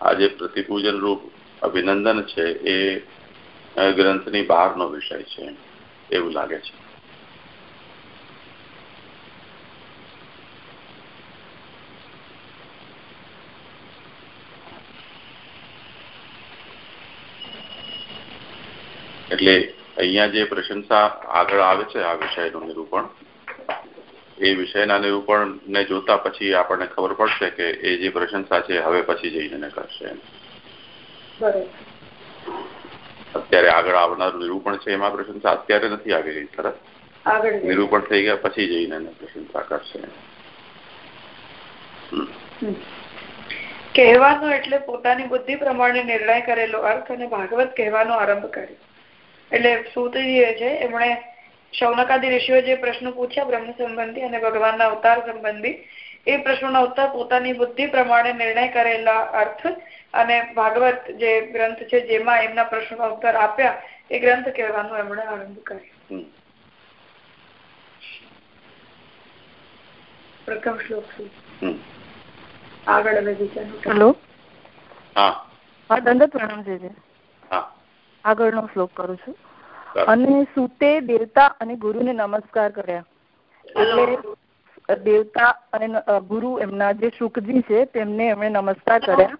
આ જે પ્રતિપૂજન રૂપ અભિનંદન છે એ ગ્રંથની બહારનો વિષય છે એવું લાગે છે એટલે અહીંયા જે પ્રશંસા આગળ આવે છે આ વિષયનું નિરૂપણ એ વિષયના નિરૂપણને જોતા પછી આપણને ખબર પડશે કે એ જે પ્રશંસા છે હવે પછી જઈને કરશે અત્યારે આગળ આવનારું નિરૂપણ છે એમાં પ્રશંસા અત્યારે નથી આવી રહી તરત નિરૂપણ થઈ ગયા પછી જઈને પ્રશંસા કરશે કહેવાનો એટલે પોતાની બુદ્ધિ પ્રમાણે નિર્ણય કરેલો અર્થ અને ભાગવત કહેવાનો આરંભ કર્યો. એટલે સૂતજી છે એમણે શૌનકાદી ઋષિઓ જે પ્રશ્નો પૂછ્યા બ્રહ્મ સંબંધી અને ભગવાનના અવતાર સંબંધી એ પ્રશ્નોના ઉત્તર પોતાની બુદ્ધિ પ્રમાણે નિર્ણય કરેલા અર્થ અને ભાગવત જે ગ્રંથ છે જેમાં એમના પ્રશ્નોના ઉત્તર આપ્યા એ ગ્રંથ કહેવાનો એમણે આરંભ કર્યો. પ્રથમ શ્લોક શું આગળ હવે બીજાનું. હેલો. હા. હા દંડત પ્રણામ છે આગળનો શ્લોક કરું છું. અને સુતે દેવતા અને ગુરુને નમસ્કાર કર્યા. એટલે દેવતા અને ગુરુ એમના જે શુકજી છે તેમને એમણે નમસ્કાર કર્યા.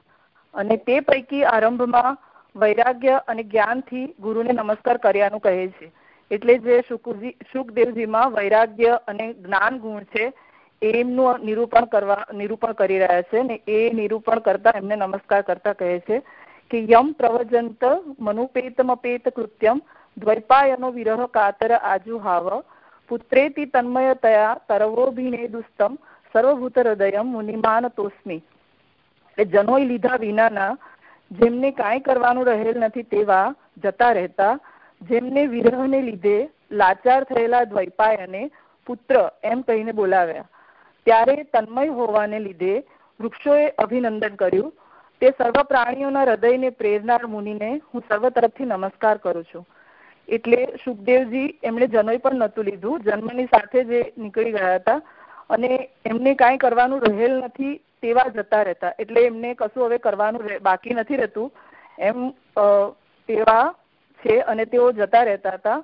અને તે પૈકી આરંભમાં વૈરાગ્ય અને જ્ઞાનથી ગુરુને નમસ્કાર કર્યાનું કહે છે. એટલે જે શુકજી સુખદેવજીમાં વૈરાગ્ય અને જ્ઞાન ગુણ છે એમનું નિરૂપણ કરવા નિરૂપણ કરી રહ્યા છે ને એ નિરૂપણ કરતા એમને નમસ્કાર કરતા કહે છે. કે યમ પ્રવજંત મનુપેતમપેત કૃત્યમ દ્વૈપાયનો વિરહ કાતર આજુહાવ પુત્રેતિ તન્મયતયા તરવોભિનેદુસ્તમ સર્વભૂત હૃદય મુનિમાન તોસ્મી એટલે જનોઈ લીધા વિનાના જેમને કાંઈ કરવાનું રહેલ નથી તેવા જતા રહેતા જેમને વિરહને લીધે લાચાર થયેલા દ્વૈપાયને પુત્ર એમ કહીને બોલાવ્યા ત્યારે તન્મય હોવાને લીધે વૃક્ષોએ અભિનંદન કર્યું તે સર્વ પ્રાણીઓના હૃદયને પ્રેરનાર મુનિને હું સર્વ તરફથી નમસ્કાર કરું છું. એટલે સુખદેવજી એમણે જનોય પણ નહોતું લીધું. જન્મની સાથે જે નીકળી ગયા હતા અને એમને કાંઈ કરવાનું રહેલ નથી તેવા જતા રહેતા. એટલે એમને કશું હવે કરવાનું બાકી નથી રહેતું. એમ તેવા છે અને તેઓ જતા રહેતા હતા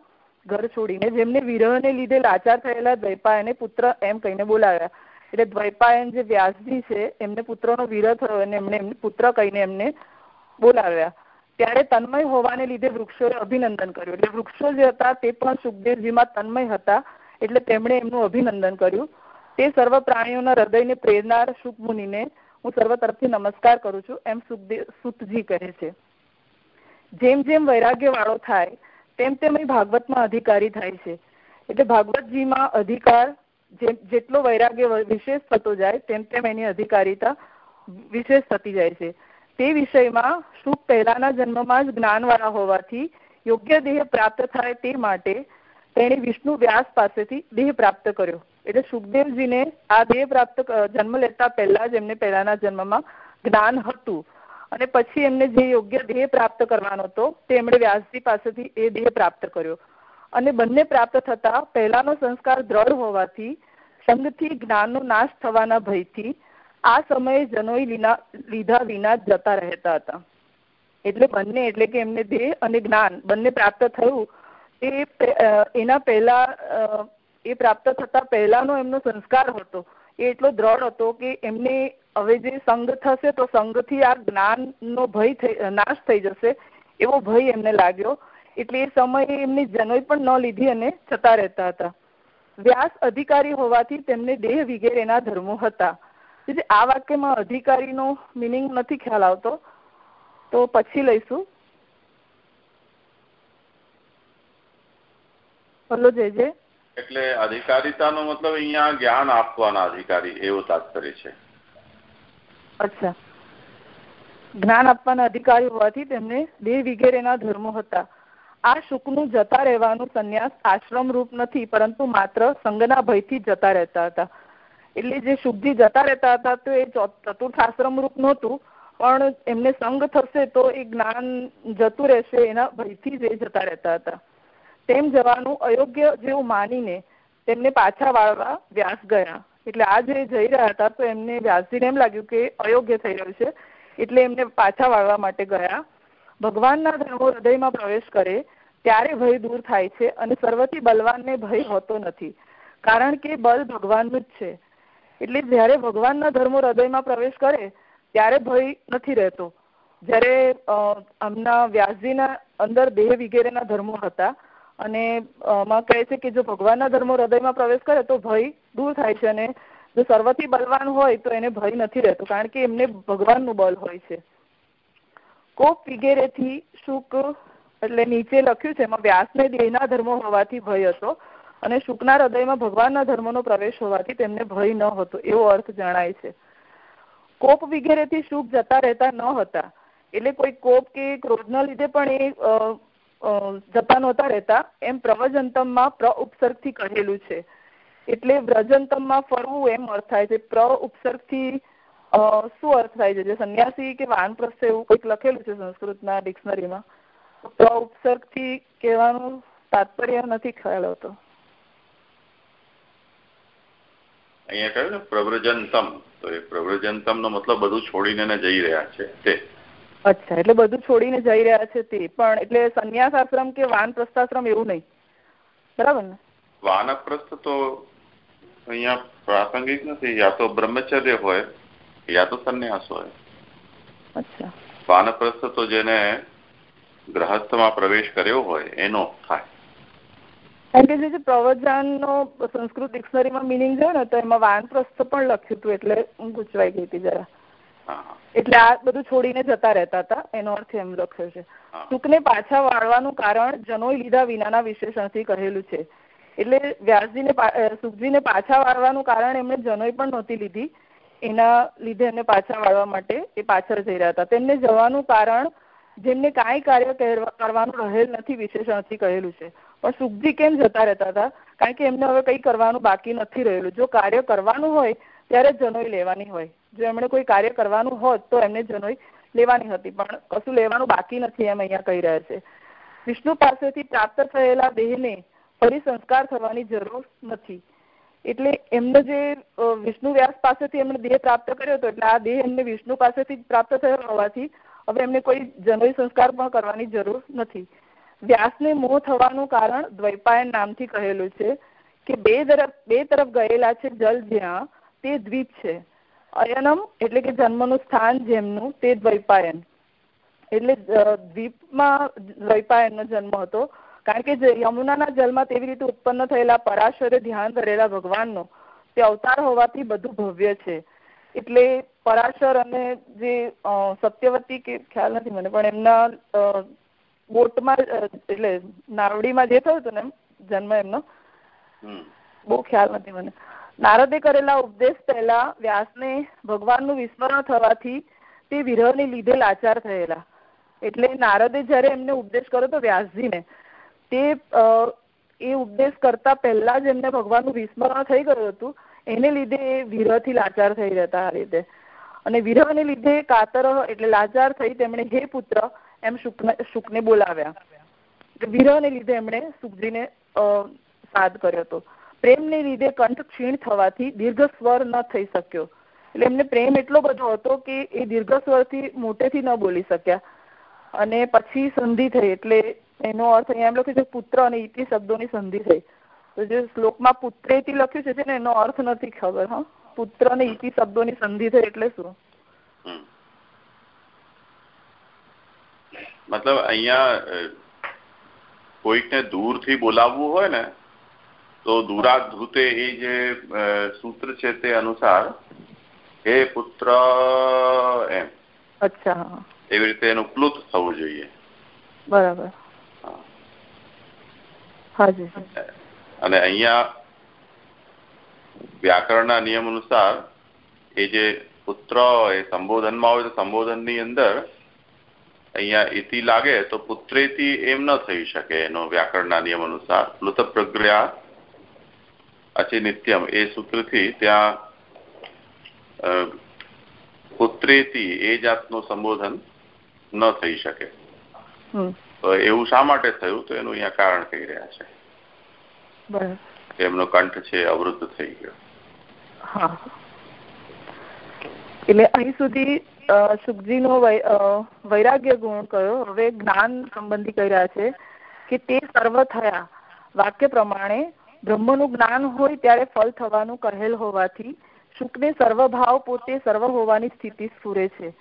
ઘર છોડીને. જેમને વિરહને લીધે લાચાર થયેલા દૈપા એને પુત્ર એમ કહીને બોલાવ્યા. એટલે દ્વૈપાયન જે વ્યાસજી છે, એમને પુત્રનો વિરહ થયો અને એમને એમને પુત્ર કહીને એમને બોલાવ્યા. ત્યારે તન્મય હોવાને લીધે વૃક્ષોએ અભિનંદન કર્યું. એટલે વૃક્ષો જે હતા, તે પણ સુખદેવજીમાં તન્મય હતા, એટલે તેમણે એમનું અભિનંદન કર્યું. તે સર્વ પ્રાણીઓના હૃદયને પ્રેરનાર સુખ મુનિને હું સર્વ તરફથી નમસ્કાર કરું છું, એમ સુખદેવ સુતજી કહે છે. જેમ જેમ વૈરાગ્ય વાળો થાય, તેમ તેમ એ ભાગવતમાં અધિકારી થાય છે. એટલે ભાગવતજીમાં અધિકાર જેટલો વૈરાગ્ય વિશેષ થતો જાય તેમ તેમ એની અધિકારીતા વિશેષ થતી જાય છે. તે વિષયમાં સુખ પહેલાના જન્મમાં જ જ્ઞાનવાળા હોવાથી યોગ્ય દેહ પ્રાપ્ત થાય તે માટે તેણે વિષ્ણુ વ્યાસ પાસેથી દેહ પ્રાપ્ત કર્યો. એટલે સુખદેવજીને આ દેહ પ્રાપ્ત જન્મ લેતા પહેલા જ એમને પહેલાના જન્મમાં જ્ઞાન હતું. અને પછી એમને જે યોગ્ય દેહ પ્રાપ્ત કરવાનો હતો તે એમણે વ્યાસજી પાસેથી એ દેહ પ્રાપ્ત કર્યો. અને બંને પ્રાપ્ત થતા પહેલાનો સંસ્કાર દ્રઢ હોવાથી સંઘથી જ્ઞાનનો નાશ થવાના ભયથી આ સમયે જનોઈ લીધા વિના જતા રહેતા હતા. એટલે બંને, એટલે કે એમને દેહ અને જ્ઞાન બંને પ્રાપ્ત થયું. એ એના પહેલા એ પ્રાપ્ત થતા પહેલાનો એમનો સંસ્કાર હતો. એ એટલો દ્રઢ હતો કે એમને હવે જે સંઘ થશે તો સંઘથી આ જ્ઞાનનો ભય નાશ થઈ જશે એવો ભય એમને લાગ્યો. એટલે એ સમયે એમની જનોઈ પણ ન લીધી અને જતા રહેતા હતા. વ્યાસ અધિકારી હોવાથી તેમને દેહ વિગેરેના ધર્મો હતા. આ વાક્યમાં અધિકારીનો મિનિંગ નથી ખ્યાલ આવતો. તો પછી લઈશું. બોલો જય જય. એટલે અધિકારીતાનો મતલબ અહીંયા જ્ઞાન આપવાના અધિકારી એવું તાત્પર્ય છે. અચ્છા. જ્ઞાન આપવાના અધિકારી હોવાથી તેમને દેહ વિગેરેના ધર્મો હતા. આ શુકનું જતા રહેવાનું સંન્યાસ આશ્રમ રૂપ નથી, પરંતુ માત્ર સંઘના ભયથી જતા રહેતા હતા. એટલે જે શુકજી જતા રહેતા હતા તો એ ચતુર્થ આશ્રમ રૂપ નહોતું, પણ એમને સંગ થશે તો એ જ્ઞાન જતું રહેશે, એના ભયથી જ એ જતા રહેતા હતા. તેમ જવાનું અયોગ્ય જેવું માનીને તેમને પાછા વાળવા વ્યાસ ગયા. એટલે આ જે જઈ રહ્યા હતા તો એમને વ્યાસજીને એમ લાગ્યું કે અયોગ્ય થઈ રહ્યું છે, એટલે એમને પાછા વાળવા માટે ગયા. ભગવાનના ધર્મો હૃદયમાં પ્રવેશ કરે ત્યારે ભય દૂર થાય છે અને સર્વથી બલવાનને ભય હોતો નથી. કારણ કે બલ ભગવાનનું જ છે. એટલે જયારે ભગવાનના ધર્મો હૃદયમાં પ્રવેશ કરે, ત્યારે ભય નથી રહેતો. જયારે આમના વ્યાસજીના અંદર દેહ વગેરેના ધર્મો હતા અને માં કહે છે કે જો ભગવાનના ધર્મો હૃદયમાં પ્રવેશ કરે, તો ભય દૂર થાય છે અને જો સર્વથી બલવાન હોય, તો એને ભય નથી રહેતો, કારણ કે એમને ભગવાનનું બલ હોય છે. કોપ વગેરેથી શુક એટલે નીચે લખ્યું છે, એમાં વ્યાસને દેહના ધર્મો હોવાથી ભય હતો અને શુકના હૃદયમાં ભગવાનના ધર્મનો પ્રવેશ હોવાથી તેમને ભય ન હતો. એવો અર્થ જણાય છે. કોપ વગેરેથી શુભ જતા રહેતા ન હતા. એટલે કોઈ કોપ કે ક્રોધના લીધે પણ એ જતા નહોતા રહેતા. એમ પ્રવજંતમમાં પ્ર ઉપસર્ગથી કહેલું છે. એટલે વ્રજંતમમાં ફરવું એમ અર્થ થાય છે. પ્ર ઉપસર્ગથી શું અર્થ થાય છે? જે સંન્યાસી કે વાનપ્રસ્થ એવું કંઈક લખેલું છે સંસ્કૃતના ડિક્શનરીમાં પ્ર ઉપસર્ગથી કહેવાનું તાત્પર્ય નથી ખ્યાલ હતો. અહીંયા કહ્યું ને પ્રવ્રજનતમ તો એ પ્રવ્રજનતમ નો મતલબ બધું છોડીને જઈ રહ્યા છે તે. અચ્છા એટલે બધું છોડીને જઈ રહ્યા છે તે. પણ એટલે સંન્યાસ આશ્રમ કે વાનપ્રસ્થાશ્રમ એવું નહીં. બરાબર ને? વાનપ્રસ્થ તો અહીંયા પ્રાસંગિક નથી. યા તો બ્રહ્મચર્ય હોય યા તો સંન્યાસ હોય. અચ્છા. વાનપ્રસ્થ તો જેને ગ્રહસ્થમાં પ્રવેશ કર્યો હોય એનો થાય. કારણ કે જે પ્રવચનનો સંસ્કૃત ડિક્શનરીમાં મિનિંગ છે ને તો એમાં વાનપ્રસ્થ પણ લખ્યું હતું એટલે હું ગુચવાઈ ગઈ હતી જરા. એટલે આ બધું છોડીને જતા રહેતા હતા એનો અર્થ એમ લખ્યો છે. સુખને પાછા વાળવાનું કારણ જનોઈ લીધા વિનાના વિશેષણથી કહેલું છે. એટલે વ્યાસજીને સુખજીને પાછા વાળવાનું કારણ એમણે જનોઈ પણ નહોતી લીધી. એના લીધે એમને પાછા વાળવા માટે એ પાછળ જઈ રહ્યા હતા. તેમને જવાનું કારણ જેમને કાંઈ કાર્ય કરવાનું રહેલ નથી વિશેષણથી કહેલું છે. પણ સુખજી કેમ જતા રહેતા હતા? કારણ કે એમને હવે કંઈ કરવાનું બાકી નથી રહેલું. જો કાર્ય કરવાનું હોય, ત્યારે જનોઈ લેવાની હોય. જો એમણે કોઈ કાર્ય કરવાનું હોત, તો એમને જનોઈ લેવાની હતી. પણ કશું લેવાનું બાકી નથી એમ અહીંયા કહી રહ્યા છે. વિષ્ણુ પાસેથી પ્રાપ્ત થયેલા દેહને ફરી સંસ્કાર થવાની જરૂર નથી. એટલે એમને જે વિષ્ણુ વ્યાસ પાસેથી એમને દેહ પ્રાપ્ત કર્યો હતો, એટલે આ દેહ એમને વિષ્ણુ પાસેથી પ્રાપ્ત થયો હોવાથી હવે એમને કોઈ જનોઈ સંસ્કાર પણ કરવાની જરૂર નથી. વ્યાસને મોહ થવાનું કારણ દ્વૈપાયન નામથી કહેલું છે કે બે તરફ બે તરફ ગયેલા છે જલ જ્યાં, તે દ્વીપ છે. અયનમ એટલે કે જન્મનું સ્થાન જેમનું, તે દ્વૈપાયન. એટલે દ્વીપમાં દ્વૈપાયનનો જન્મ હતો. કારણ કે યમુનાના જલમાં તેવી રીતે ઉત્પન્ન થયેલા પરાશરે ધ્યાન ધરેલા ભગવાનનો તે અવતાર હોવાથી બધું ભવ્ય છે. એટલે પરાશર અને જે સત્યવતી કે ખ્યાલ નથી મને પણ એમના બોટમાં એટલે નાવડીમાં જે થયું હતું ને જન્મ એમનો બહુ ખ્યાલ નથી મને. નારદે કરેલા ઉપદેશ પહેલા વ્યાસને ભગવાનનું વિસ્મરણ થવાથી તે વિરહને લીધે લાચાર થયેલા. એટલે નારદે જ્યારે એમને ઉપદેશ કર્યો તો વ્યાસજીને તે એ ઉપદેશ કરતા પહેલા જ એમને ભગવાનનું વિસ્મરણ થઈ ગયું હતું. એને લીધે વિરહથી લાચાર થઈ રહેતા આ રીતે. અને વિરહને લીધે કાતર એટલે લાચાર થઈ તેમણે હે પુત્ર એમ શુકને બોલાવ્યા. વિરહને લીધે એમણે સુખજીને સાદ કર્યો હતો. પ્રેમને લીધે કંઠ ક્ષીણ થવાથી દીર્ઘ સ્વર ન થઈ શક્યો. એટલે એમને પ્રેમ એટલો બધો હતો કે એ દીર્ઘ સ્વરથી મોટેથી ન બોલી શક્યા. અને પછી સંધિ થઈ એટલે એનો અર્થ અહીંયા એમ લખ્યું છે પુત્ર અને ઇતિ શબ્દોની સંધિ થઈ. તો જે શ્લોકમાં પુત્રેથી લખ્યું છે ને એનો અર્થ નથી ખબર હા? પુત્ર અને ઇતિ શબ્દોની સંધિ થઈ એટલે શું? મતલબ અહીંયા કોઈકને દૂરથી બોલાવવું હોય ને તો દૂરાધૃતે એ જે સૂત્ર છે તે અનુસાર હે પુત્ર એમ. અચ્છા એવી રીતે એનું પ્લુત થવું જોઈએ. બરાબર. હાજી. અને અહીંયા વ્યાકરણના નિયમ અનુસાર એ જે પુત્ર એ સંબોધનમાં હોય તો સંબોધનની અંદર અહીંયા ઇતિ લાગે તો પુત્રેથી એમ ન થઈ શકે એનો વ્યાકરણના નિયમ અનુસાર. લુત પ્રક્રિયા અચી નિત્યમ. એ સૂત્રથી ત્યાં પુત્રેથી એ જાતનું સંબોધન ન થઈ શકે. તો એવું શા માટે થયું? તો એનું અહીંયા કારણ કહી રહ્યા છે. એમનો કંઠ છે અવરુદ્ધ થઈ ગયો. હા. એટલે અહીં સુધી સુખજી નો વૈરાગ્ય ગુણ કયો હવે જ્ઞાન સંબંધી કહી રહ્યા છે કે તે સર્વ થયા. વાક્ય પ્રમાણે બ્રહ્મનું જ્ઞાન હોય ત્યારે ફળ થવાનું કહેલ હોવાથી શુકને સર્વભાવ પોતે સર્વ હોવાની સ્થિતિ સ્ફુરે છે.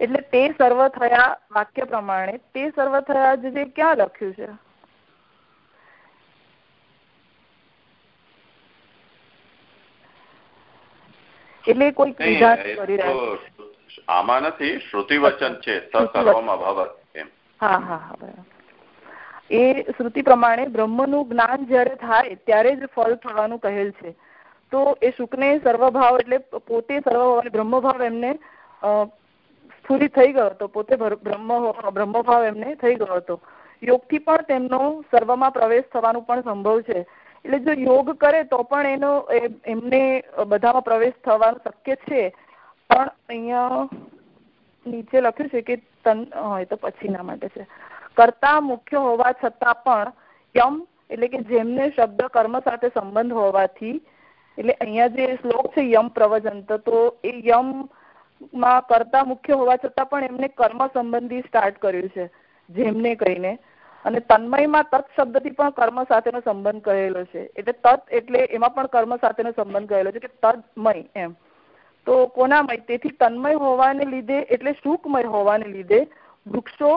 એટલે તે સર્વ થયા વાક્ય પ્રમાણે તે સર્વ થયા જે ક્યાં લખ્યું છે? એટલે કોઈ વિધાન કરી રહ્યા આમાં નથી શ્રુતિ વચન છે સર્વમાં ભવત એમ. હા હા હા બરાબર. એ શ્રુતિ પ્રમાણે બ્રહ્મનું જ્ઞાન જ્યારે થાય ત્યારે જ ફળ થવાનું કહેલ છે. તો એ શુકને સર્વભાવ એટલે પોતે સર્વ બ્રહ્મભાવ એમને સ્ફુરિત થઈ ગયો હતો. પોતે બ્રહ્મ બ્રહ્મભાવ એમને થઈ ગયો હતો. યોગથી પણ તેમનો સર્વમાં પ્રવેશ થવાનું પણ સંભવ છે. એટલે જો યોગ કરે તો પણ એનો એમને બધામાં પ્રવેશ થવાનું શક્ય છે. પણ અહીંયા નીચે લખ્યું છે કે તન એ તો પછીના માટે છે. કરતા મુખ્ય હોવા છતાં પણ યમ એટલે કે જેમને શબ્દ કર્મ સાથે સંબંધ હોવાથી, એટલે અહીંયા જે શ્લોક છે યમ પ્રવચન તો એ યમમાં કરતા મુખ્ય હોવા છતાં પણ એમને કર્મ સંબંધી સ્ટાર્ટ કર્યું છે. જેમને કહીને. અને તન્મયમાં તત્ શબ્દથી પણ કર્મ સાથેનો સંબંધ કહેલો છે. એટલે તત્ એટલે એમાં પણ કર્મ સાથેનો સંબંધ કહેલો છે કે તદમય એમ. તો કોનામય તેથી તન્મય હોવાને લીધે એટલે સુખમય હોવાને લીધે વૃક્ષો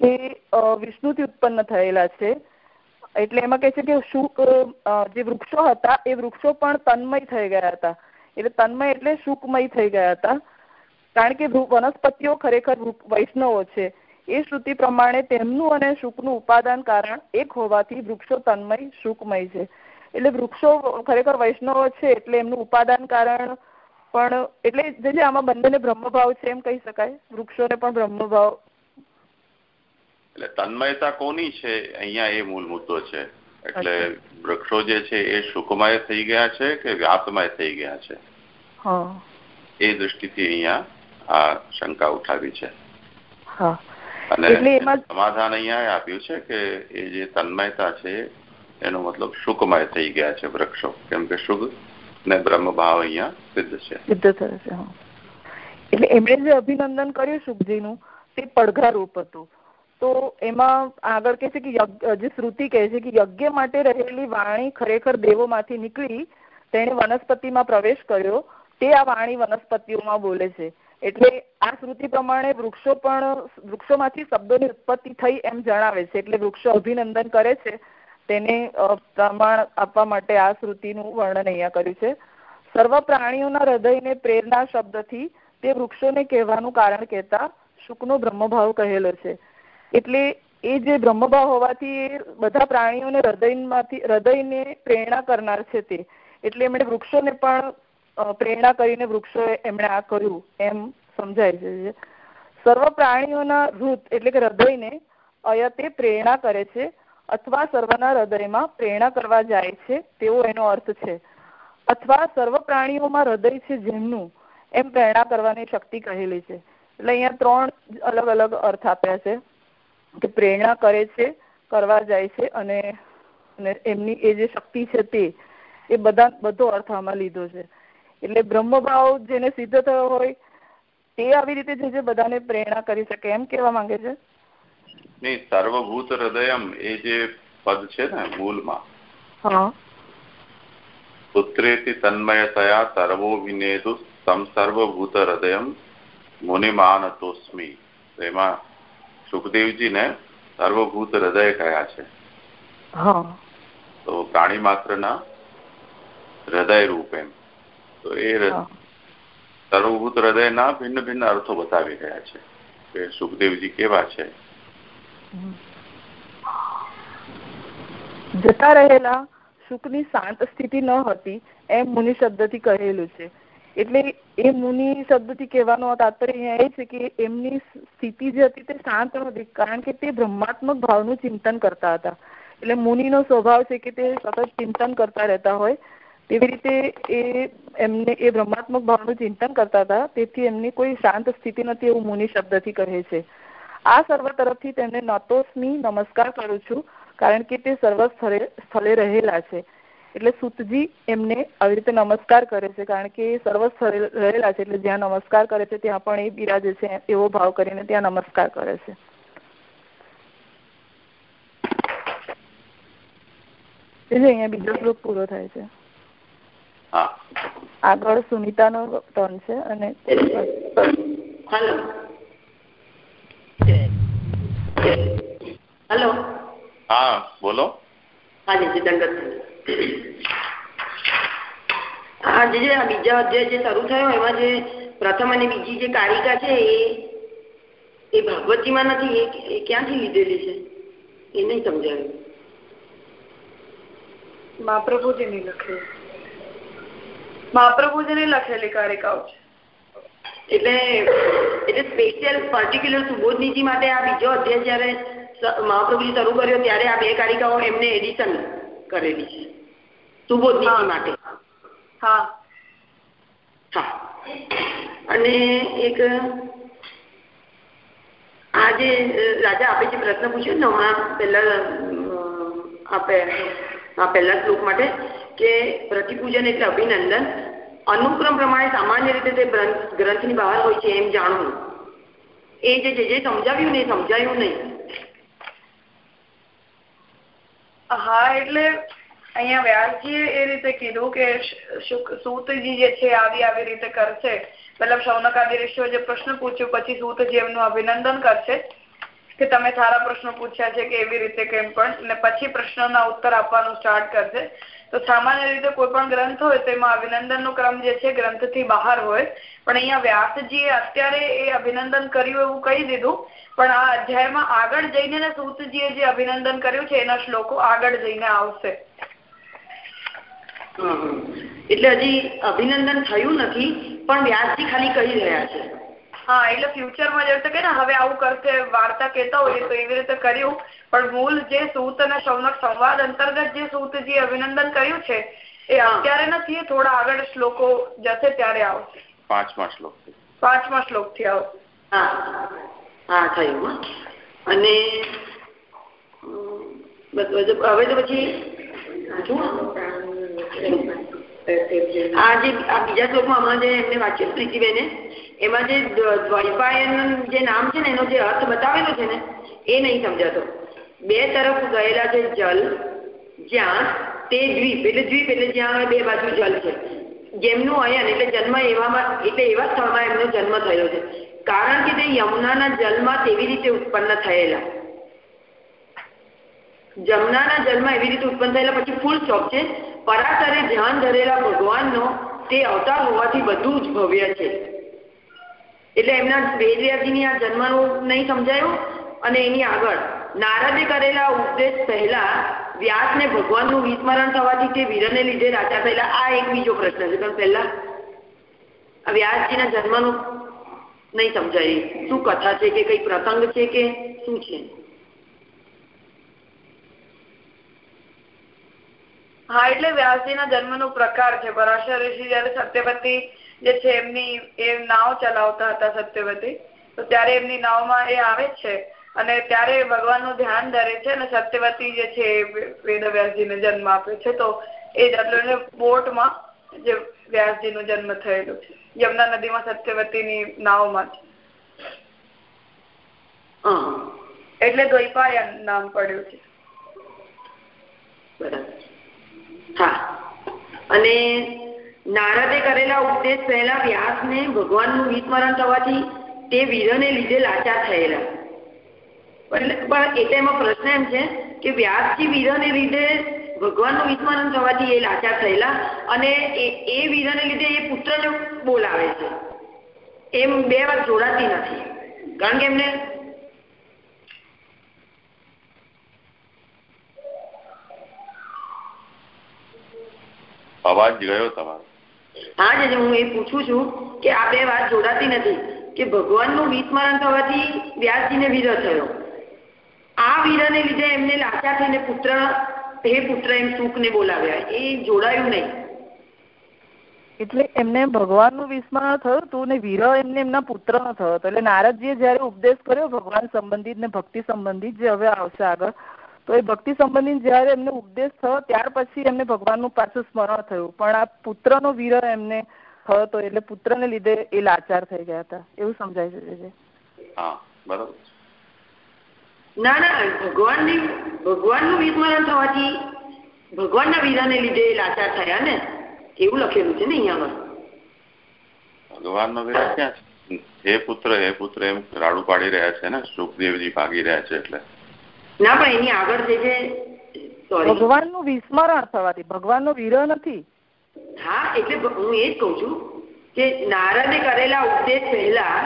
એ વિષ્ણુથી ઉત્પન્ન થયેલા છે. એટલે એમાં કહે છે કે સુખ જે વૃક્ષો હતા એ વૃક્ષો પણ તન્મય થઈ ગયા હતા. એટલે તન્મય એટલે સુખમય થઈ ગયા હતા. કારણ કે વનસ્પતિઓ ખરેખર વૈષ્ણવો છે. એ શ્રુતિ પ્રમાણે તેમનું અને સુખનું ઉપાદાન કારણ એક હોવાથી વૃક્ષો તન્મય સુખમય છે. એટલે વૃક્ષો ખરેખર વૈષ્ણવ છે એટલે એમનું ઉપાદાન કારણ પણ એટલે જે આમાં બંનેને બ્રહ્મભાવ છે એમ કહી શકાય. વૃક્ષોને પણ બ્રહ્મભાવ. એટલે તન્મયતા કોની છે? અહીંયા એ મૂળ મુદ્દો છે. એટલે વૃક્ષો જે છે એ સુખમય થઈ ગયા છે કે વ્યાપમય થઈ ગયા છે? એ દ્રષ્ટિથી અહીંયા આ શંકા ઉઠાવી છે. અને સમાધાન અહીંયા આપ્યું છે કે એ જે તન્મયતા છે એનો મતલબ શુકમય થઈ ગયા છે વૃક્ષો. કેમ કે શુગ ને બ્રહ્મ ભાવ અહીંયા સિદ્ધ છે. સિદ્ધ થશે એટલે એમણે જે અભિનંદન કર્યું શુકજીનું તે પડઘા રૂપ હતું. તો એમાં આગળ કે છે કે જે શ્રુતિ કહે છે કે યજ્ઞ માટે રહેલી વાણી ખરેખર દેવોમાંથી નીકળી તેણે વનસ્પતિમાં પ્રવેશ કર્યો તે આ વાણી વનસ્પતિઓમાં બોલે છે. એટલે આ શ્રુતિ પ્રમાણે વૃક્ષો પણ, વૃક્ષોમાંથી શબ્દોની ઉત્પત્તિ થઈ એમ જણાવે છે. એટલે વૃક્ષો અભિનંદન કરે છે. તેને પ્રમાણ આપવા માટે આ શ્રુતિનું વર્ણન અહીંયા કર્યું છે. સર્વ પ્રાણીઓના હૃદયને પ્રેરણા શબ્દથી તે વૃક્ષોને કહેવાનું કારણ કહેતા શુકનો બ્રહ્મભાવ કહેલો છે. એટલે એ જે બ્રહ્મભાવ હોવાથી એ બધા પ્રાણીઓને હૃદયમાંથી, હૃદયને પ્રેરણા કરનાર છે તે. એટલે એમણે વૃક્ષોને પણ પ્રેરણા કરીને વૃક્ષો એમણે આ કર્યું એમ સમજાય છે સર્વ પ્રાણીઓના હૃદ એટલે કે હૃદયને અયતે પ્રેરણા કરે છે અથવા સર્વના હૃદયમાં પ્રેરણા કરવા જાય છે તેવો એનો અર્થ છે. અથવા સર્વ પ્રાણીઓમાં હૃદય છે જેમનું એમ પ્રેરણા કરવાની શક્તિ કહેલી છે. એટલે અહીંયા ત્રણ અલગ અલગ અર્થ આપ્યા છે કે પ્રેરણા કરે છે, કરવા જાય છે અને એમની એ જે શક્તિ છે તે, એ બધા, બધો અર્થ આમાં લીધો છે. એટલે બ્રહ્મભાવ જેને સિદ્ધ થયો હોય તે આવી રીતે જે બધાને પ્રેરણા કરી શકે એમ કેવા માંગે છે? નહીં સર્વભૂત હૃદયમ એ જે પદ છે ને મૂળમાં. હા. પુત્રેથી તન્મયતયા સર્વો વિનેદુ તમ સર્વભૂત હૃદયમ મુનિમાનતોસ્મી. એમાં સુખદેવજીને સર્વભૂત હૃદય કયા છે? તો પ્રાણી માત્રના હૃદય રૂપ એમ તો એ સર્વભૂત હૃદયના ભિન્ન ભિન્ન અર્થો બતાવી રહ્યા છે. કે સુખદેવજી કેવા છે? જતા રહેલા સુખની શાંત સ્થિતિ ન હતી એમ મુનિ શબ્દથી કહેલું છે. એટલે એ મુનિ શબ્દથી કહેવાનો તાત્પર્ય અહીંયા એ છે કે એમની સ્થિતિ જે હતી તે શાંત નહોતી કારણ કે તે બ્રહ્માત્મક ભાવનું ચિંતન કરતા હતા. એટલે મુનિનો સ્વભાવ છે કે તે સતત ચિંતન કરતા રહેતા હોય તેવી રીતે એ એમને એ બ્રહ્માત્મક ભાવનું ચિંતન કરતા હતા, તેથી એમની કોઈ શાંત સ્થિતિ નથી એવું મુનિ શબ્દથી કહે છે. આ સર્વ તરફથી તેમને નતોસ્મી નમસ્કાર કરું છું, કારણ કે તે સર્વ સ્થળે રહેલા છે. એટલે સુતજી એમને આવી રીતે નમસ્કાર કરે છે, કારણ કે એ સર્વસ્વ રહેલા છે, એટલે જ્યાં નમસ્કાર કરે છે, ત્યાં પણ એ બિરાજે છે, એવો ભાવ કરીને ત્યાં નમસ્કાર કરે છે. અહીંયા બીજો શ્લોક પૂરો થાય છે. આગળ સુનિતા નો ટર્ન છે અને હેલો. હા બોલો. હા જી દંડક હા જે બીજા અધ્યાય જે શરૂ થયો એમાં જે પ્રથમ અને બીજી જે કારિકા છે એ એ ભાગવતજીમાં નથી એ ક્યાંથી લીધેલી છે? એ નહીં સમજાયું. મહાપ્રભુજીની લખેલી. મહાપ્રભુજીની લખેલી કારિકાઓ છે. એટલે એટલે સ્પેશિયલ પર્ટિક્યુલર સુબોધનીજી માટે આ બીજો અધ્યાય જ્યારે મહાપ્રભુજી શરૂ કર્યો ત્યારે આ બે કારિકાઓ એમને એડિશન કરેલી છે. સુબોધ નીતિ માટે. હા. હા. અને એક આ જે રાજા આપે જે પ્રશ્ન પૂછ્યો ને હમણાં પહેલા આપે આ પહેલા શ્લોક માટે કે પ્રતિપૂજન એટલે અભિનંદન. અનુક્રમ પ્રમાણે સામાન્ય રીતે તે ગ્રંથની બહાર હોય છે એમ જાણવું. એ જે જે સમજાવ્યું ને સમજાયું નહીં. હા, એટલે અહીંયા વ્યાસજીએ એ રીતે કીધું કે સૂતજી જે છે આવી આવી રીતે કરશે. મતલબ શૌનકાદી ઋષિઓ જે પ્રશ્ન પૂછ્યું, પછી સૂતજી એમનું અભિનંદન કરશે કે તમે સારા પ્રશ્નો પૂછ્યા છે કે એવી રીતે કેમ પણ અને પછી પ્રશ્નોના ઉત્તર આપવાનું સ્ટાર્ટ કરશે. તો સામાન્ય રીતે કોઈ પણ ગ્રંથ હોય તેમાં અભિનંદન નો ક્રમ જે છે ગ્રંથથી બહાર હોય. પણ અહીંયા વ્યાસજીએ અત્યારે એ અભિનંદન કર્યું એવું કહી દીધું. પણ આ અધ્યાયમાં આગળ જઈને સૂતજીએ જે અભિનંદન કર્યું છે એના શ્લોકો આગળ જઈને આવશે. એટલે હજી અભિનંદન થયું નથી પણ વ્યાસજી ખાલી કહી રહ્યા છે. હા એટલે ફ્યુચરમાં જે કે ને હવે આવું કરશે વાર્તા કેતા હોય તો એવી રીતે કર્યું. પણ મૂળ જે સૂત અને સૌનક સંવાદ અંતર્ગત જે સૂતજી અભિનંદન કર્યું છે એ અત્યારે નથી થોડા આગળ શ્લોકો જશે ત્યારે આવશે. પાંચમા શ્લોક પાંચમા શ્લોકથી આવશે હા. હા થયું અને હવે તો પછી આ જે આ બીજા શ્લોકમાં હમણાં જે એમને વાંચ્યું પ્રીતિબેને, એમાં જે દ્વૈપાયન જે નામ છે ને, એનો જે અર્થ બતાવેલો છે ને, એ નહીં સમજાતો. બે તરફ ગયેલા છે જલ, જ્યાં તે દ્વીપ, એટલે દ્વીપ એટલે જ્યાં બે બાજુ જલ છે. જેમનું અયન એટલે જન્મ એવામાં, એટલે એવા સ્થળમાં એમનો જન્મ થયો છે. કારણ કે તે યમુનાના જલમાં તેવી રીતે ઉત્પન્ન થયેલા. જમનાના જલમાં એવી રીતે ઉત્પન્ન થયેલા, પછી ફૂલ સ્ટોપ છે. પરાશરે ધ્યાન ધરેલા ભગવાનનો તે અવતાર હોવાથી બધું જ ભવ્ય છે. એટલે એમના વેદવ્યાજીની આ જન્મનું નહીં સમજાયું? અને એની આગળ, નારદે કરેલા ઉપદેશ પહેલા વ્યાસને ભગવાનનું વિસ્મરણ થવાથી તે વીરને લીધે રાજા થયેલા. આ એક બીજો પ્રશ્ન છે. પણ પહેલા વ્યાસજીના જન્મનું નહીં સમજાય. શું કથા છે કે કઈ પ્રસંગ છે કે શું છે? હા એટલે વ્યાસજીના જન્મનો પ્રકાર છે. પરાશર ઋષિ જયારે સત્યવતી જે છે એમની એ નાવ ચલાવતા હતા સત્યવતી. તો ત્યારે એમની નાવમાં એ આવે છે. અને ત્યારે ભગવાનનું ધ્યાન ધરે છે અને સત્યવતી જે છે વેદવ્યાસજીને જન્મ આપ્યો છે. તો એ જ બોટમાં જે વ્યાસજીનો જન્મ થયેલો છે. યમુના નદીમાં સત્યવતીની નાવમાં છે. એટલે દ્વૈપાયન નામ પડ્યું છે. હા. અને નારદે કરેલા ઉપદેશ પહેલા વ્યાસને ભગવાનનું વિસ્મરણ થવાથી તે વીરને લીધે લાચાર થયેલા. પણ એટલે એમાં પ્રશ્ન એમ છે કે વ્યાસજી વીરને લીધે ભગવાનનું વિસ્મરણ થવાથી એ લાચાર થયેલા અને એ વીરને લીધે એ પુત્રને બોલાવે છે. એમ બે વાત જોડાતી નથી. કારણ કે એમને અવાજ ગયો તમારો. હા જ હું એ પૂછું છું કે આ બે વાત જોડાતી નથી કે ભગવાનનું વિસ્મરણ થવાથી વ્યાસજીને વિરહ થયો. આ વીરને લીધે એમને લાચાર થઈને પુત્ર હે પુત્ર એમ સુખને બોલાવ્યા. એ જોડાયું નહીં. એટલે એમને ભગવાનનું વિસ્મરણ થયું હતું ને વીર એમને એમના પુત્ર થયો હતો. એટલે નારદજીએ જયારે ઉપદેશ કર્યો ભગવાન સંબંધિત ને ભક્તિ સંબંધિત જે હવે આવશે આગળ તો એ ભક્તિ સંબંધિત જયારે એમને ઉપદેશ થયો ત્યાર પછી એમને ભગવાનનું પાછું સ્મરણ થયું. પણ આ પુત્રનો વિરહ એમને થયો હતો એટલે પુત્રને લીધે એ લાચાર થઈ ગયા હતા. એવું સમજાય છે હા બરાબર. ના ના ભગવાનની ભગવાનનું વિસ્મરણ થવાથી ભગવાનના વીરાને લીધે લાચાર થયા ને? એવું લખેલું છે ને અહીંયામાં. ભગવાનનો વિરહ ક્યાં હે પુત્ર હે પુત્ર એમ રાડું પાડી રહ્યા છે ને? સુખદેવજી ભાગી રહ્યા છે એટલે. ના પણ એની આગળ જે છે ભગવાનનું વિસ્મરણ થવાથી ભગવાનનો વિરહ નથી. હા એટલે હું એ જ કઉ છું કે નારદે કરેલા ઉપદેશ પહેલા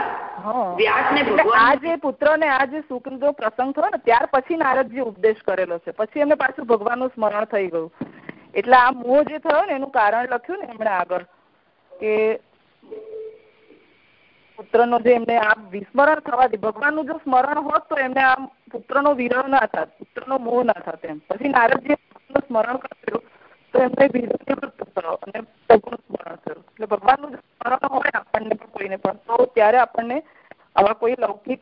આજે પુત્ર ને આજે સુકૃતો પ્રસંગ થયો ને ત્યાર પછી નારદજી ઉપદેશ કરેલો છે. પછી એમને પાછું ભગવાનનું સ્મરણ થઈ ગયું. એટલે આ મોહ જે થયો ને એનું કારણ લખ્યું ને એમણે આગળ કે પુત્રનો જે એમને આ વિસ્મરણ થવાથી ભગવાનનું જો સ્મરણ હોત તો એમને આમ પુત્રનો વિરહ ના થાત પુત્રનો મોહ ના થાત એમ. પછી નારદજી સ્મરણ કર્યું તો એમને થયો અને પ્રભુનું સ્મરણ થયું એટલે ભગવાનનું સ્મરણ હોય આપણને કોઈને પણ. તો ત્યારે આપણને આવા કોઈ લૌકિક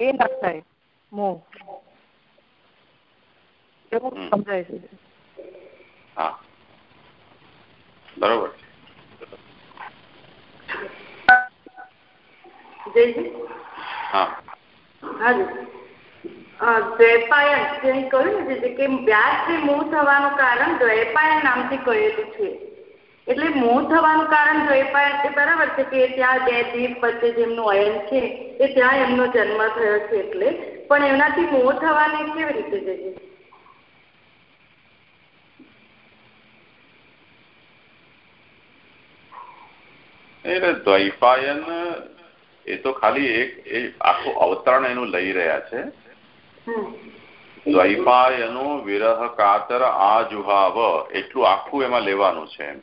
એ ના થાય મોહ. એવું સમજાય છે. હા. બરોબર દ્વૈપાયન જે કહ્યું ને કે વ્યાસથી મોહ થવાનું કારણ દ્વૈપાયન નામથી કહેલું છે. એટલે મોહ થવાનું કારણ દ્વૈપાયન છે બરાબર છે કે ત્યાં બે દીપ વચ્ચે જેમનું અયન છે, એ ત્યાં એમનો જન્મ થયો છે એટલે, પણ એમનાથી મોહ થવાની કેવી રીતે જશે એટલે દ્વૈપાયન એ તો ખાલી એક, એ આખું અવતરણ એનું લઈ રહ્યા છે. દ્વૈપાયનો વિરહ કાતર આ જુહાવ એટલું આખું એમાં લેવાનું છે એમ.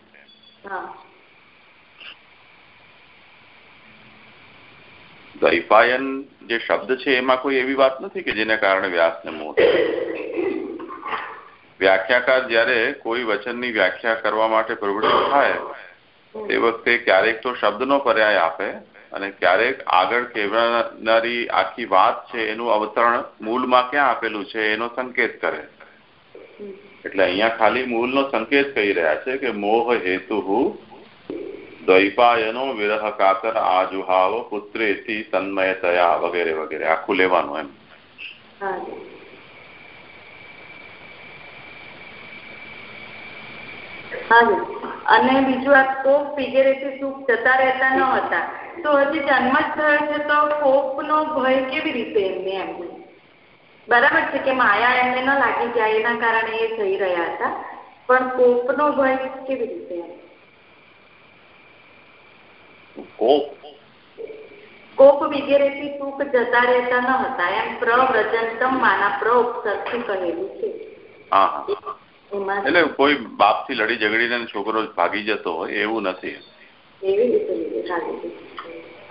દ્વૈપાયન જે શબ્દ છે એમાં કોઈ એવી વાત નથી કે જેના કારણે વ્યાસને મોહ વ્યાખ્યાકાર જ્યારે કોઈ વચનની વ્યાખ્યા કરવા માટે પ્રવૃત્ત થાય તે વખતે ક્યારેક તો શબ્દનો પર્યાય આપે અને ક્યારેક આગળ કહેવાનારી આખી વાત છે, એનું અવતરણ મૂળમાં ક્યાં આપેલું છે, એનો સંકેત કરે. એટલે અહીંયા ખાલી મૂળનો સંકેત કહી રહ્યા છે કે મોહ હેતુ દ્વૈપાયનો વિરહ કાતર આજુહાવ પુત્રેથી તન્મયતયા વગેરે વગેરે. આખું લેવાનું એમ. અને બીજું આ કોપ વગેરેથી સુખ જતા રહેતા ન હતા. તો હજી જન્મ જ થયો છે તો કોપનો ભય કેવી રીતે એમને એમ? બરાબર છે કે માયા એમને ન લાગી જાય એના કારણે એ થઈ રહ્યા હતા પણ કોપનો ભય કેવી રીતે કોપ કોપ વગેરેથી સુખ જતા રહેતા ન હતા એમ પ્રવ્રજંતમ માના પ્ર ઉપસર્ગથી કહેલું છે. એટલે કોઈ બાપથી લડી ઝઘડીને છોકરો ભાગી જતો હોય એવું નથી.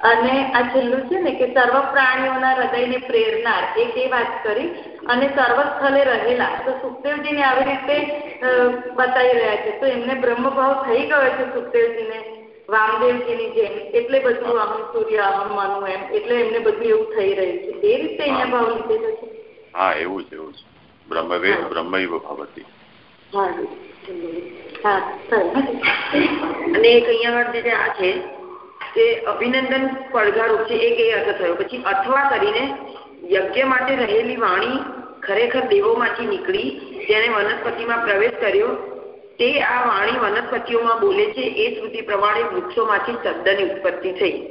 અને આ છેલ્લું છે ને કે સર્વ પ્રાણીઓના હૃદયને પ્રેરનાર એક એ વાત કરી અને સર્વ સ્થળે રહેલા. તો સુખદેવજીને આવી રીતે બતાવી રહ્યા છે. તો એમને બ્રહ્મભાવ થઈ ગયો છે સુખદેવજીને. વામદેવજીની જેમ એટલે બધું અહમ સૂર્ય અહમ મનુ એમ એટલે એમને બધું એવું થઈ રહ્યું છે. એ રીતે અહીંયા ભાવ લીધેલો છે. હા એવું જ એવું છે. બ્રહ્મવેદ બ્રહ્મૈવ ભવતી. અભિનંદન પડઘારૂપ છે એક એ અર્થ થયો. પછી અથવા કરીને યજ્ઞ માટે રહેલી વાણી ખરેખર દેવોમાંથી નીકળી જેને વનસ્પતિમાં પ્રવેશ કર્યો, તે આ વાણી વનસ્પતિઓમાં બોલે છે, એ શ્રુતિ પ્રમાણે વૃક્ષોમાંથી શબ્દની ઉત્પત્તિ થઈ.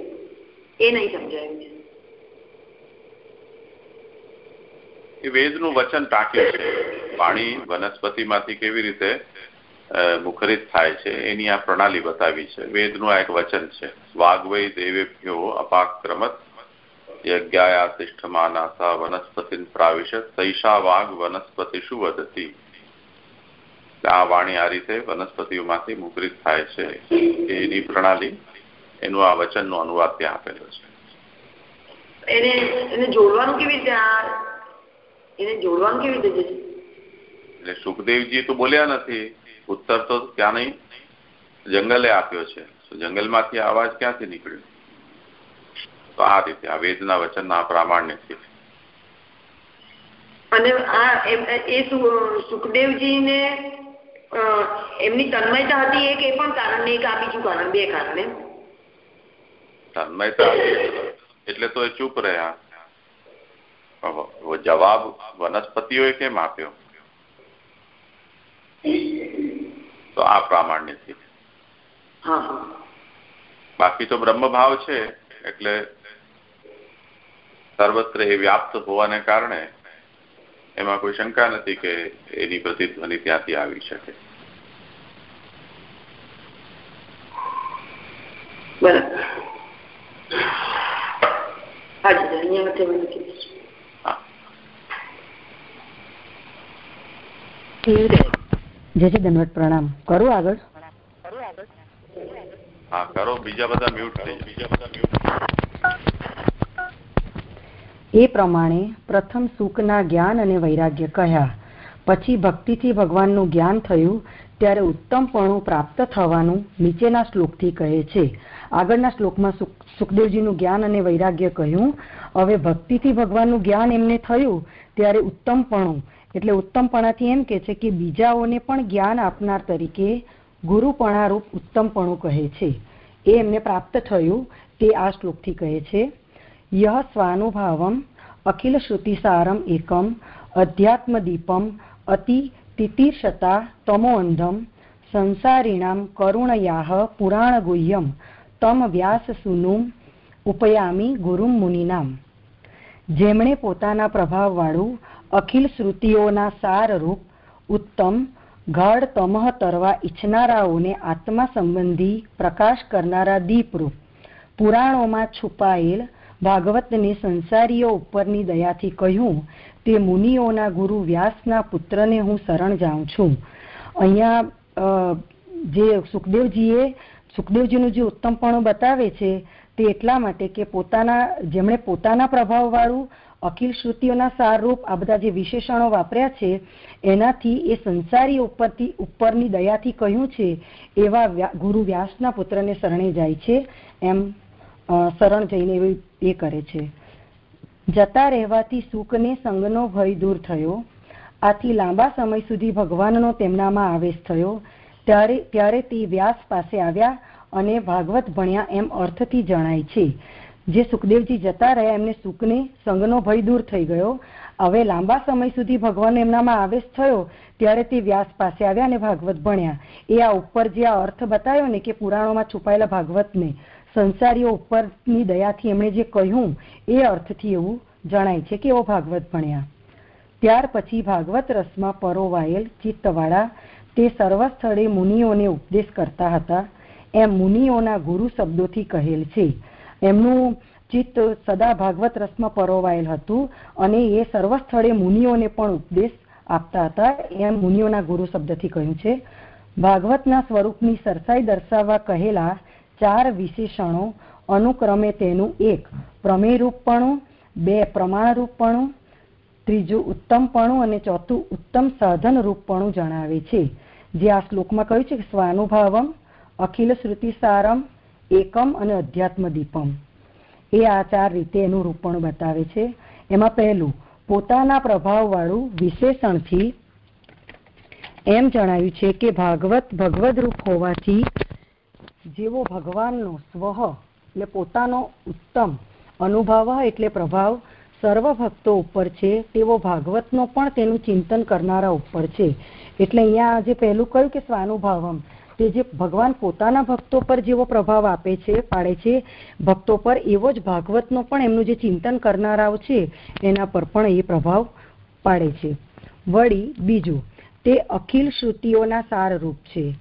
એ નહીં સમજાયું. એ વેદનું વચન ટાંક્યું છે. પાણી વનસ્પતિમાંથી કેવી રીતે મુખરિત થાય છે એની આ પ્રણાલી બતાવી છે. વેદનું આ એક વચન છે. વાગ્વય દેવેભ્યો અપાક્રમત યજ્ઞાયાતિષ્ઠમાનાસા વનસ્પતિન પ્રાવિશત તૈષા વાઘ વનસ્પતિષુ વદતી. આ વાણી આ રીતે વનસ્પતિઓમાંથી મુખરિત થાય છે. એની પ્રણાલી એનું આ વચનનો અનુવાદ ત્યાં આપેલો છે. એને એને જોડવાનું કેવી રીતે એને જોડવાનું કેવી રીતે એટલે સુખદેવજી તો બોલ્યા નથી. ઉત્તર તો ત્યાં નહીં જંગલે આપ્યો છે. જંગલમાંથી અવાજ ક્યાંથી નીકળ્યો? તો આ રીતે આ વેદના વચનના પ્રામાણ્યથી. અને આ એ સુખદેવજીને એમની તન્મયતા હતી એક એ પણ કારણ એક આ બીજું કારણ બે કારણે. તન્મયતા એટલે તો એ ચૂપ રહ્યા. જવાબ વનસ્પતિઓએ કેમ આપ્યો? તો આ પ્રામાણ્યથી બાકી તો બ્રહ્મભાવ છે એટલે સર્વત્ર એ વ્યાપ્ત હોવાને કારણે એમાં કોઈ શંકા નથી કે એની પ્રતિધ્વનિ ત્યાંથી આવી શકે. જય દંડવત પ્રણામ. કરો આગળ. હા કરો બીજા બધા મ્યુટ થઈ બીજા બધા મ્યુટ એ પ્રમાણે પ્રથમ સુખના જ્ઞાન અને વૈરાગ્ય કહ્યા. પછી ભક્તિથી ભગવાનનું જ્ઞાન થયું ત્યારે ઉત્તમપણું પ્રાપ્ત થવાનું નીચેના શ્લોકથી કહે છે. આગળના શ્લોકમાં સુખદેવજીનું જ્ઞાન અને વૈરાગ્ય કહ્યું. હવે ભક્તિથી ભગવાનનું જ્ઞાન એમને થયું ત્યારે ઉત્તમપણું એટલે ઉત્તમપણાથી એમ કે છે કે બીજાઓને પણ જ્ઞાન આપનાર તરીકે ગુરુપણારૂપ ઉત્તમપણું કહે છે. એ એમને પ્રાપ્ત થયું તે આ શ્લોકથી કહે છે, યહ સ્વાનુભાવમ અખિલ શ્રુતિસારમ એકમ અધ્યાત્મદીપમ અતિ તિતિર્ષતા તમોઅંધમ સંસારીણામ કરુણયાહ પુરાણગુહ્યમ તમ વ્યાસ સુનુમ ઉપયામી ગુરુમ મુનિનામ. જેમણે પોતાના પ્રભાવવાળું અખિલ શ્રુતિઓના સારરૂપ ઉત્તમ ગાઢ તમહ તરવા ઈચ્છનારાઓને આત્મા સંબંધી પ્રકાશ કરનારા દીપરૂપ. પુરાણોમાં છુપાયેલ ભાગવતને સંસારીઓ ઉપરની દયાથી કહ્યું, તે મુનિઓના ગુરુ વ્યાસના પુત્રને હું શરણ જાઉં છું. અહીંયા જે સુખદેવજીએ, સુખદેવજીનું જે ઉત્તમપણું બતાવે છે, તે એટલા માટે કે પોતાના, જેમણે પોતાના પ્રભાવવાળું અખિલ શ્રુતિઓના સારરૂપ આ બધા જે વિશેષણો વાપર્યા છે, એનાથી એ સંસારી ઉપરથી, ઉપરની દયાથી કહ્યું છે, એવા ગુરુ વ્યાસના પુત્રને શરણે જાય છે, એમ શરણ જઈને એ કરે છે. જતા રહેવાથી સુખને સંગનો ભય દૂર થયો. આથી લાંબા સમય સુધી ભગવાનનો તેમનામાં આવેશ થયો. ત્યારે ત્યારે તે વ્યાસ પાસે આવ્યા અને ભાગવત ભણ્યા એમ અર્થથી જણાય છે. જે સુખદેવજી જતા રહ્યા, એમને સુખને સંઘનો ભય દૂર થઈ ગયો. હવે લાંબા સમય સુધી ભગવાન એમનામાં આવેશ થયો, ત્યારે તે વ્યાસ પાસે આવ્યા અને ભાગવત ભણ્યા. એ આ ઉપર જે આ અર્થ બતાવ્યો ને કે પુરાણોમાં છુપાયેલા ભાગવતને, સંસારીઓ ઉપરની દયાથી એમણે જે કહ્યું, એ અર્થથી એવું જણાય છે કે એવો ભાગવત ભણ્યા. ત્યાર પછી ભાગવત રસમાં પરોવાયેલ ચિત્તવાળા તે સર્વ સ્થળે મુનિઓને ઉપદેશ કરતા હતા. એમ મુનિઓના ગુરુ શબ્દોથી કહેલ છે એમનું ચિત્ત સદા ભાગવત રસમાં પરોવાયેલ હતું અને એ સર્વ સ્થળે મુનિઓને પણ ઉપદેશ આપતા હતા. એમ મુનિઓના ગુરુ શબ્દથી કહ્યું છે, ભાગવતના સ્વરૂપની સરસાઈ દર્શાવવા કહેલા ચાર વિશેષણો અનુક્રમે તેનું એક પ્રમેયરૂપપણું બે પ્રમાણરૂપપણું ત્રીજું ઉત્તમપણું અને ચોથું ઉત્તમ સાધન રૂપપણું જણાવે છે. જે આ શ્લોકમાં કહ્યું છે કે સ્વાનુભાવમ અખિલ શ્રુતિ સારમ એકમ અને અધ્યાત્મ દીપમ. એ આ ચાર રીતે એનું રૂપણ બતાવે છે. એમાં પહેલું, પોતાના પ્રભાવવાળું વિશેષણથી એમ જણાવ્યું છે કે ભાગવત ભગવદ રૂપ હોવાથી જેવો ભગવાનનો સ્વ એટલે પોતાનો ઉત્તમ અનુભવ એટલે પ્રભાવ સર્વ ભક્તો ઉપર છે, તેવો ભાગવતનો પણ તેનું ચિંતન કરનારા ઉપર છે. એટલે અહીંયા જે પહેલું કહ્યું કે સ્વાનુભાવમ. તે જે ભગવાન પોતાના ભક્તો પર જેવો પ્રભાવ આપે છે, પાડે છે, ભક્તો પર એવો જ ભાગવતનો પણ એમનું જે ચિંતન કરનારાઓ છે, એના પર પણ એ પ્રભાવ પાડે છે. વળી બીજું, તે અખિલ શ્રુતિઓના સારરૂપ છે.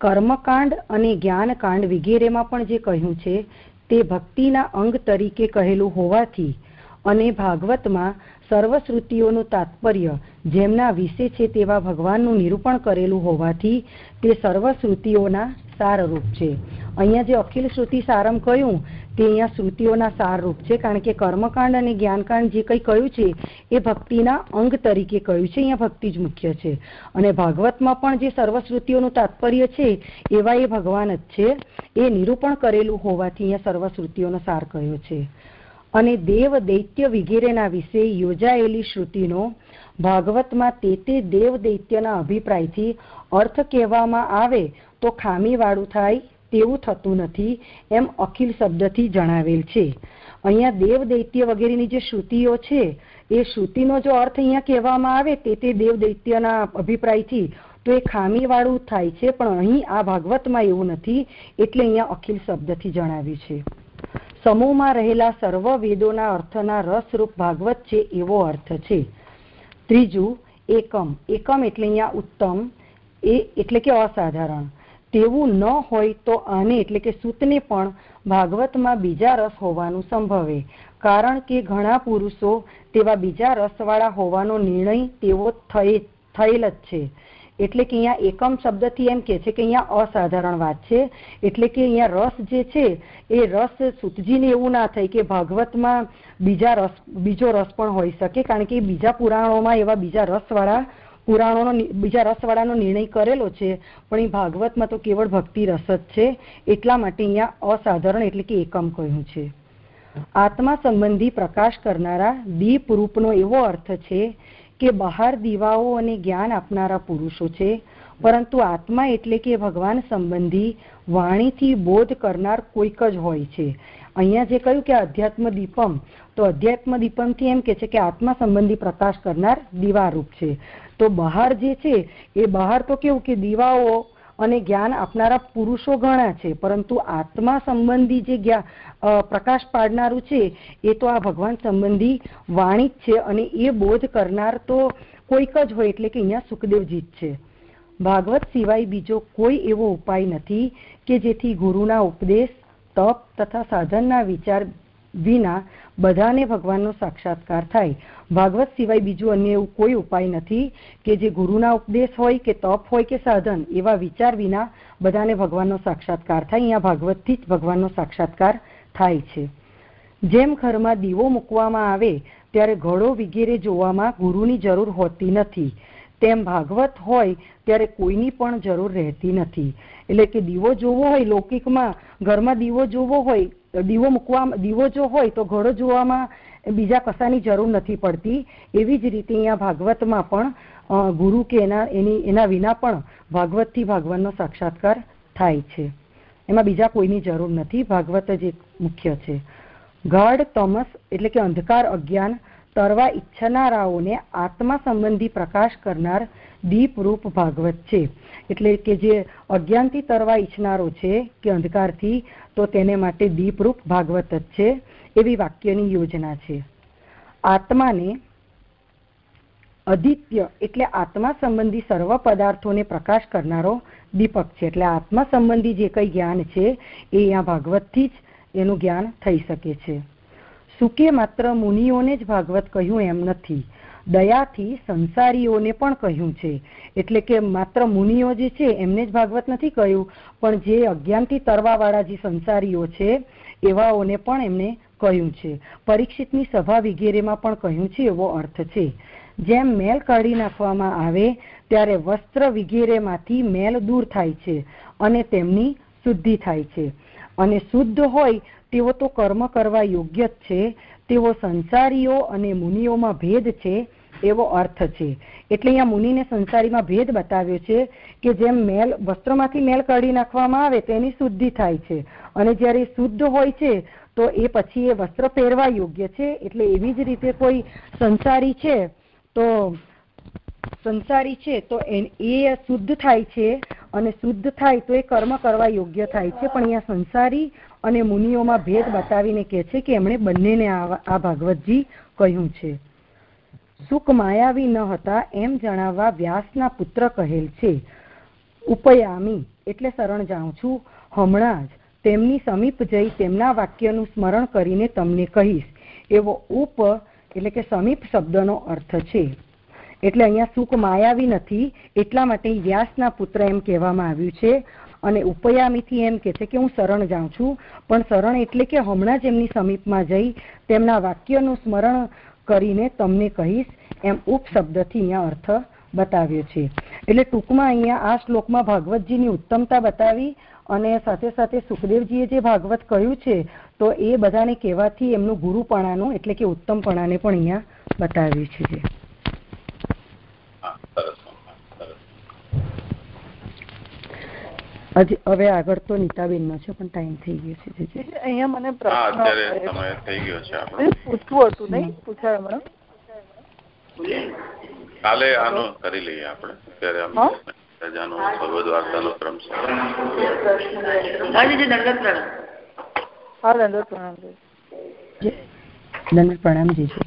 કર્મકાંડ અને જ્ઞાનકાંડ વગેરેમાં પણ જે કહ્યું છે, તે ભક્તિના અંગ તરીકે કહેલું હોવાથી અને ભાગવતમાં સર્વશ્રુતિઓનું તાત્પર્ય જેમના વિશે છે તેવા ભગવાનનું નિરૂપણ કરેલું હોવાથી તે સર્વશ્રુતિઓના સારરૂપ છે. અહીંયા જે અખિલ શ્રુતિ સારમ કહ્યું, તે અહીંયા શ્રુતિઓના સારરૂપ છે, કારણ કે કર્મકાંડ અને જ્ઞાનકાંડ જે કંઈ કહ્યું છે, એ ભક્તિના અંગ તરીકે કહ્યું છે, અહીંયા ભક્તિ જ મુખ્ય છે. અને ભાગવતમાં પણ જે સર્વશ્રુતિઓનું તાત્પર્ય છે, એવા એ ભગવાન જ છે, એ નિરૂપણ કરેલું હોવાથી અહીંયા સર્વશ્રુતિઓનો સાર કહ્યો છે. અને દેવ દૈત્ય વગેરેના વિશે યોજાયેલી શ્રુતિનો ભાગવતમાં તે તે દેવ દૈત્યના અભિપ્રાયથી અર્થ કહેવામાં આવે તો ખામીવાળું થાય તેવું થતું નથી એમ અખિલ શબ્દથી જણાવેલ છે. અહીંયા દેવ દૈત્ય વગેરેની જે શ્રુતિઓ છે, એ શ્રુતિનો જો અર્થ અહીંયા કહેવામાં આવે તે તે દેવ દૈત્યના અભિપ્રાયથી, તો એ ખામીવાળું થાય છે, પણ અહીં આ ભાગવતમાં એવું નથી, એટલે અહીંયા અખિલ શબ્દથી જણાવ્યું છે. સમૂહમાં રહેલા સર્વ વેદોના અર્થના રસરૂપ ભાગવત છે એવો અર્થ છે. ત્રીજું, એકમ. એકમ એટલે અહીંયા ઉત્તમ, એ એટલે કે અસાધારણ. તેવું ન હોય તો આને એટલે કે સૂતને પણ ભાગવતમાં બીજા રસ હોવાનું સંભવે. કારણ કે ઘણા પુરુષો તેવા બીજા રસવાળા હોવાનો નિર્ણય તેવો થયેલ જ છે. એટલે કે અહીંયા એકમ શબ્દથી એમ કે છે કે અહીંયા અસાધારણ વાત છે. એટલે કે અહીંયા રસ જે છે, એ રસ સુતજીને એવું ના થાય કે ભાગવતમાં બીજા રસ, બીજો રસ પણ હોઈ શકે, કારણ કે બીજા પુરાણોમાં એવા બીજા રસવાળા પુરાણોનો બીજા રસવાળાનો નિર્ણય કરેલો છે. પણ એ ભાગવતમાં તો કેવળ ભક્તિ રસ જ છે. એટલા માટે અહીંયા અસાધારણ એટલે કે એકમ કહ્યું છે. આત્મા સંબંધી પ્રકાશ કરનારા દીપ રૂપનો એવો અર્થ છે કે બહાર દીવાઓ અને જ્ઞાન આપનારા પુરુષો છે, પરંતુ આત્મા એટલે કે ભગવાન સંબંધી વાણીથી બોધ કરનાર કોઈક જ હોય છે. અહીંયા જે કહ્યું કે અધ્યાત્મ દીપમ, તો અધ્યાત્મ દીપમથી એમ કે છે કે આત્મા સંબંધી પ્રકાશ કરનાર દીવારૂપ છે. તો બહાર જે છે, એ બહાર તો કેવું કે દીવાઓ અને જ્ઞાન આપનારા પુરુષો ઘણા છે, પરંતુ આત્મા સંબંધી જે પ્રકાશ પાડનારું છે, એ તો આ ભગવાન સંબંધી વાણી જ છે અને એ બોધ કરનાર તો કોઈક જ હોય એટલે કે અહીંયા સુખદેવજી જ છે. ભાગવત સિવાય બીજો કોઈ એવો ઉપાય નથી કે જેથી ગુરુના ઉપદેશ, તપ તથા સાધનના વિચાર વિના બધાને ભગવાનનો સાક્ષાત્કાર થાય. ભાગવત સિવાય બીજું અન્ય એવું કોઈ ઉપાય નથી કે જે ગુરુના ઉપદેશ હોય કે તપ હોય કે સાધન એવા વિચાર વિના બધાને ભગવાનનો સાક્ષાત્કાર થાય. અહીંયા ભાગવતથી જ ભગવાનનો સાક્ષાત્કાર થાય છે. જેમ ઘરમાં દીવો મૂકવામાં આવે, ત્યારે ઘડો વગેરે જોવામાં ગુરુની જરૂર હોતી નથી. તેમ ભાગવત હોય, ત્યારે કોઈની પણ જરૂર રહેતી નથી. એટલે કે દીવો જોવો હોય લૌકિકમાં, ઘરમાં દીવો જોવો હોય, દીવો મૂકવા દીવો જો હોય તો ઘડો જોવામાં બીજા કશાની જરૂર નથી પડતી. એવી જ રીતે અહીંયા ભાગવતમાં પણ ગુરુ કે એના, એની, એના વિના પણ ભાગવતથી ભગવાનનો સાક્ષાત્કાર થાય છે. એમાં બીજા કોઈની જરૂર નથી. ભાગવત જ એક મુખ્ય છે. ગાઢ, તમસ એટલે કે અંધકાર, અજ્ઞાન તરવા ઈચ્છનારાઓને આત્મા સંબંધી પ્રકાશ કરનાર દીપરૂપ ભાગવત છે. એટલે કે જે અજ્ઞાનથી તરવા ઈચ્છનારો છે કે અંધકારથી, તો તેને માટે દીપરૂપ ભાગવત જ છે એવી વાક્યની યોજના છે. આત્માને અદિત્ય એટલે આત્મા સંબંધી સર્વ પદાર્થોને પ્રકાશ કરનારો દીપક છે. એટલે આત્મા સંબંધી જે કંઈ જ્ઞાન છે એ અહીંયા ભાગવતથી જ એનું જ્ઞાન થઈ શકે છે. સુકે માત્ર મુનિઓને જ ભાગવત કહ્યું એમ નથી. દયાથી સંસારીઓને પણ કહ્યું છે. એટલે કે માત્ર મુનિઓ જે છે, એમને જ ભાગવત નથી કહ્યું, પણ જે અજ્ઞાનથી તરવાવાળા જે સંસારીઓ છે, એવાઓને પણ એમને કહ્યું છે. પરીક્ષિતની સભા વગેરેમાં પણ કહ્યું છે, એવો અર્થ છે. જેમ મેલ કાઢી નાખવામાં આવે, ત્યારે વસ્ત્ર વગેરેમાંથી મેલ દૂર થાય છે અને તેમની શુદ્ધિ થાય છે. અને શુદ્ધ હોય, તેઓ તો કર્મ કરવા યોગ્ય જ છે. તેઓ સંસારીઓ અને મુનિઓમાં ભેદ છે, એવો અર્થ છે. એટલે અહીંયા મુનિને સંસારીમાં ભેદ બતાવ્યો છે કે જેમ મેલ, વસ્ત્રોમાંથી મેલ કાઢી નાખવામાં આવે, તેની શુદ્ધિ થાય છે. અને જ્યારે શુદ્ધ હોય છે, તો એ પછી એ વસ્ત્ર પહેરવા યોગ્ય છે. એટલે એવી જ રીતે કોઈ સંસારી છે, તો સંસારી છે, તો એ શુદ્ધ થાય છે અને શુદ્ધ થાય તો એ કર્મ કરવા યોગ્ય થાય છે. પણ અહીંયા સંસારી અને મુનિઓમાં ભેદ બતાવીને કહે છે કે એમણે બંનેને આ ભાગવતજી કહ્યું છે. સુખ માયાવી ન હતા એમ જણાવવા વ્યાસના પુત્ર કહેલ છે. ઉપયામી, એટલે શરણ જાઉં છું. હમણાં જ તેમની સમીપ જઈ તેમના વાક્યનું સ્મરણ કરીને તમને કહીશ. એવો ઉપ, એટલે કે સમીપ શબ્દનો અર્થ છે. એટલે અહીંયા સુખ માયાવી નથી, એટલા માટે વ્યાસના પુત્ર એમ કહેવામાં આવ્યું છે. અને ઉપયામીથી એમ કે છે કે હું શરણ જાઉં છું, પણ શરણ એટલે કે હમણાં જ એમની સમીપમાં જઈ, તેમના વાક્યનું સ્મરણ કરીને તમને કહીશ, એમ ઉપશબ્દથી અહીંયા અર્થ બતાવ્યો છે. એટલે ટૂંકમાં અહીંયા આ શ્લોકમાં ભાગવતજીની ઉત્તમતા બતાવી અને સાથે સાથે સુખદેવજીએ જે ભાગવત કહ્યું છે, તો એ બધાને કહેવાથી એમનું ગુરુપણાનું એટલે કે ઉત્તમપણાને પણ અહીંયા બતાવ્યું છે હજી હવે આગળ તો નીતાબેન નો છે પણ ટાઈમ થઈ ગયો છે અહીંયા મને પ્રશ્ન થઈ ગયો છે આપણો. પૂછવું હતું નહીં? પૂછાય હમણાં કાલે આનો કરી લઈએ આપણે. અત્યારે પ્રજાનો ભગવદ વાર્તાનો ક્રમ છે. હા દંડોત પ્રણામ. દંડોત પ્રણામ જીજુ